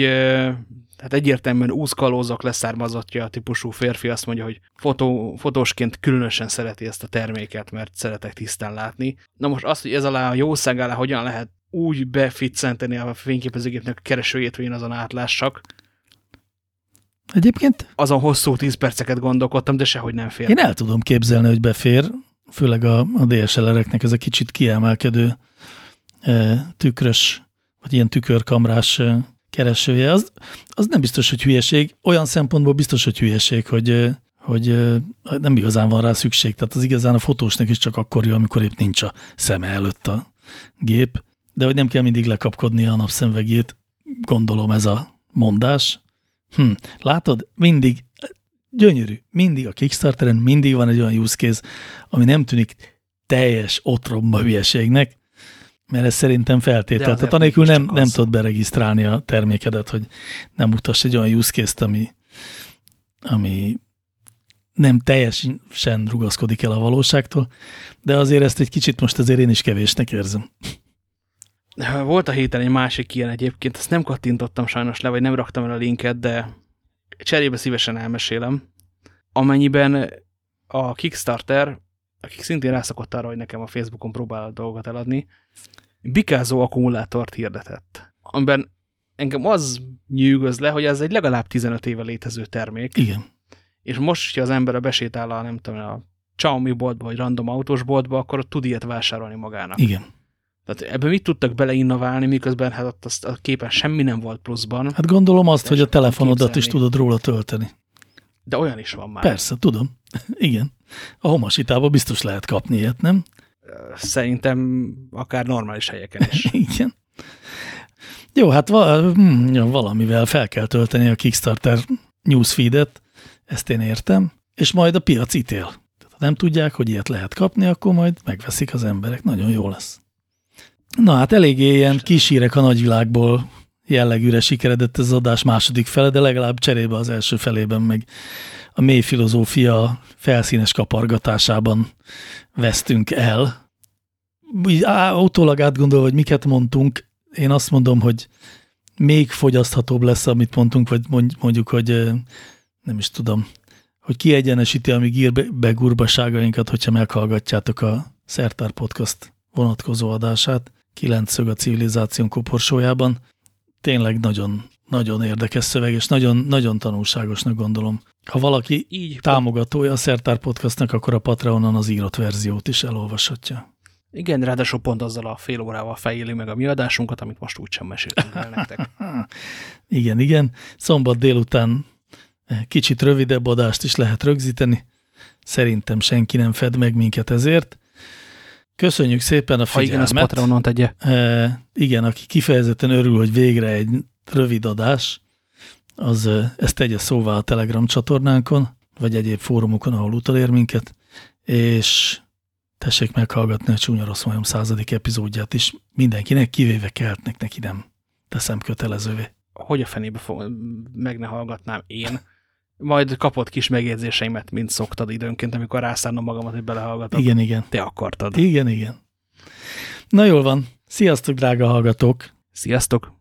tehát egyértelműen úszkalózok leszármazottja típusú férfi azt mondja, hogy fotó, fotósként különösen szereti ezt a terméket, mert szeretek tisztán látni. Na most azt, hogy ez alá a jószág alá hogyan lehet úgy beficcenteni a fényképezőgépnek a keresőjét, hogy én azon átlássak. Egyébként? Azon hosszú 10 perceket gondolkodtam, de sehogy nem fér. Én el tudom képzelni, hogy befér, főleg a, a DSLR-eknek ez a kicsit kiemelkedő tükrös, vagy ilyen tükörkamrás keresője, az, az nem biztos, hogy hülyeség. Olyan szempontból biztos, hogy hülyeség, hogy, hogy nem igazán van rá szükség. Tehát az igazán a fotósnak is csak akkor jó, amikor épp nincs a szeme előtt a gép. De hogy nem kell mindig lekapkodni a napszemvegét, gondolom ez a mondás. Hm, látod, mindig gyönyörű, mindig a Kickstarteren mindig van egy olyan use case, ami nem tűnik teljes otromba hülyeségnek, mert ez szerintem feltétel. Tehát anélkül nem, nem tudod beregisztrálni a termékedet, hogy nem mutass egy olyan use case-t, ami, ami nem teljesen rugaszkodik el a valóságtól, de azért ezt egy kicsit most azért én is kevésnek érzem. Volt a héten egy másik ilyen egyébként, ezt nem kattintottam sajnos le, vagy nem raktam el a linket, de cserébe szívesen elmesélem. Amennyiben a Kickstarter, akik szintén rászokott arra, hogy nekem a Facebookon próbál dolgokat eladni, bikázó akkumulátort hirdetett, amiben engem az nyűgöz le, hogy ez egy legalább 15 éve létező termék. Igen. És most, hogyha az ember a besétál a, nem tudom, a Xiaomi boltba, vagy random autós boltba, akkor tud ilyet vásárolni magának. Igen. Tehát ebben mit tudtak beleinnoválni, miközben hát ott azt a képen semmi nem volt pluszban. Hát gondolom azt, hogy a telefonodat is képzelni. tudod róla tölteni. De olyan is van már. Persze, tudom. Igen. A homasítába biztos lehet kapni ilyet, nem? Szerintem akár normális helyeken is. Igen. Jó, hát hm, ja, valamivel fel kell tölteni a Kickstarter newsfeedet, ezt én értem, és majd a piac ítél. Tehát, ha nem tudják, hogy ilyet lehet kapni, akkor majd megveszik az emberek. Nagyon jó lesz. Na hát eléggé ilyen kisírek a nagyvilágból jellegűre sikeredett ez az adás második fele, de legalább cserébe az első felében meg a mély filozófia felszínes kapargatásában vesztünk el. Úgy á, utólag átgondolva, hogy miket mondtunk, én azt mondom, hogy még fogyaszthatóbb lesz, amit mondtunk, vagy mond- mondjuk, hogy nem is tudom, hogy kiegyenesíti a mi gírbe gurbaságainkat, hogyha meghallgatjátok a Szertár Podcast vonatkozó adását, kilenc szög a civilizáción koporsójában. Tényleg nagyon, nagyon érdekes szöveg, és nagyon, nagyon tanulságosnak gondolom. Ha valaki Így, támogatója a Szertár Podcastnak, akkor a Patreonon az írott verziót is elolvashatja. igen, ráadásul pont azzal a fél órával fejéli meg a mi adásunkat, amit most úgysem meséltünk el nektek. Igen, igen. Szombat délután eh, kicsit rövidebb adást is lehet rögzíteni. Szerintem senki nem fed meg minket ezért. Köszönjük szépen a Ha igen, figyelmet. ezt Patreonon tegye. E, igen, aki kifejezetten örül, hogy végre egy rövid adás, az ezt tegye szóvá a Telegram csatornánkon, vagy egyéb fórumokon, ahol utolér minket, és tessék meghallgatni a Csúnya Rossz Majom századik epizódját is mindenkinek, kivéve keltnek, neki nem teszem kötelezővé. Hogy a fenébe fog, meg ne hallgatnám én. Majd kapott kis megjegyzéseimet, mint szoktad időnként, amikor rászállom magamat, hogy belehallgatok. Igen, igen. Te akartad. Igen, igen. Na jól van. Sziasztok, drága hallgatók! Sziasztok!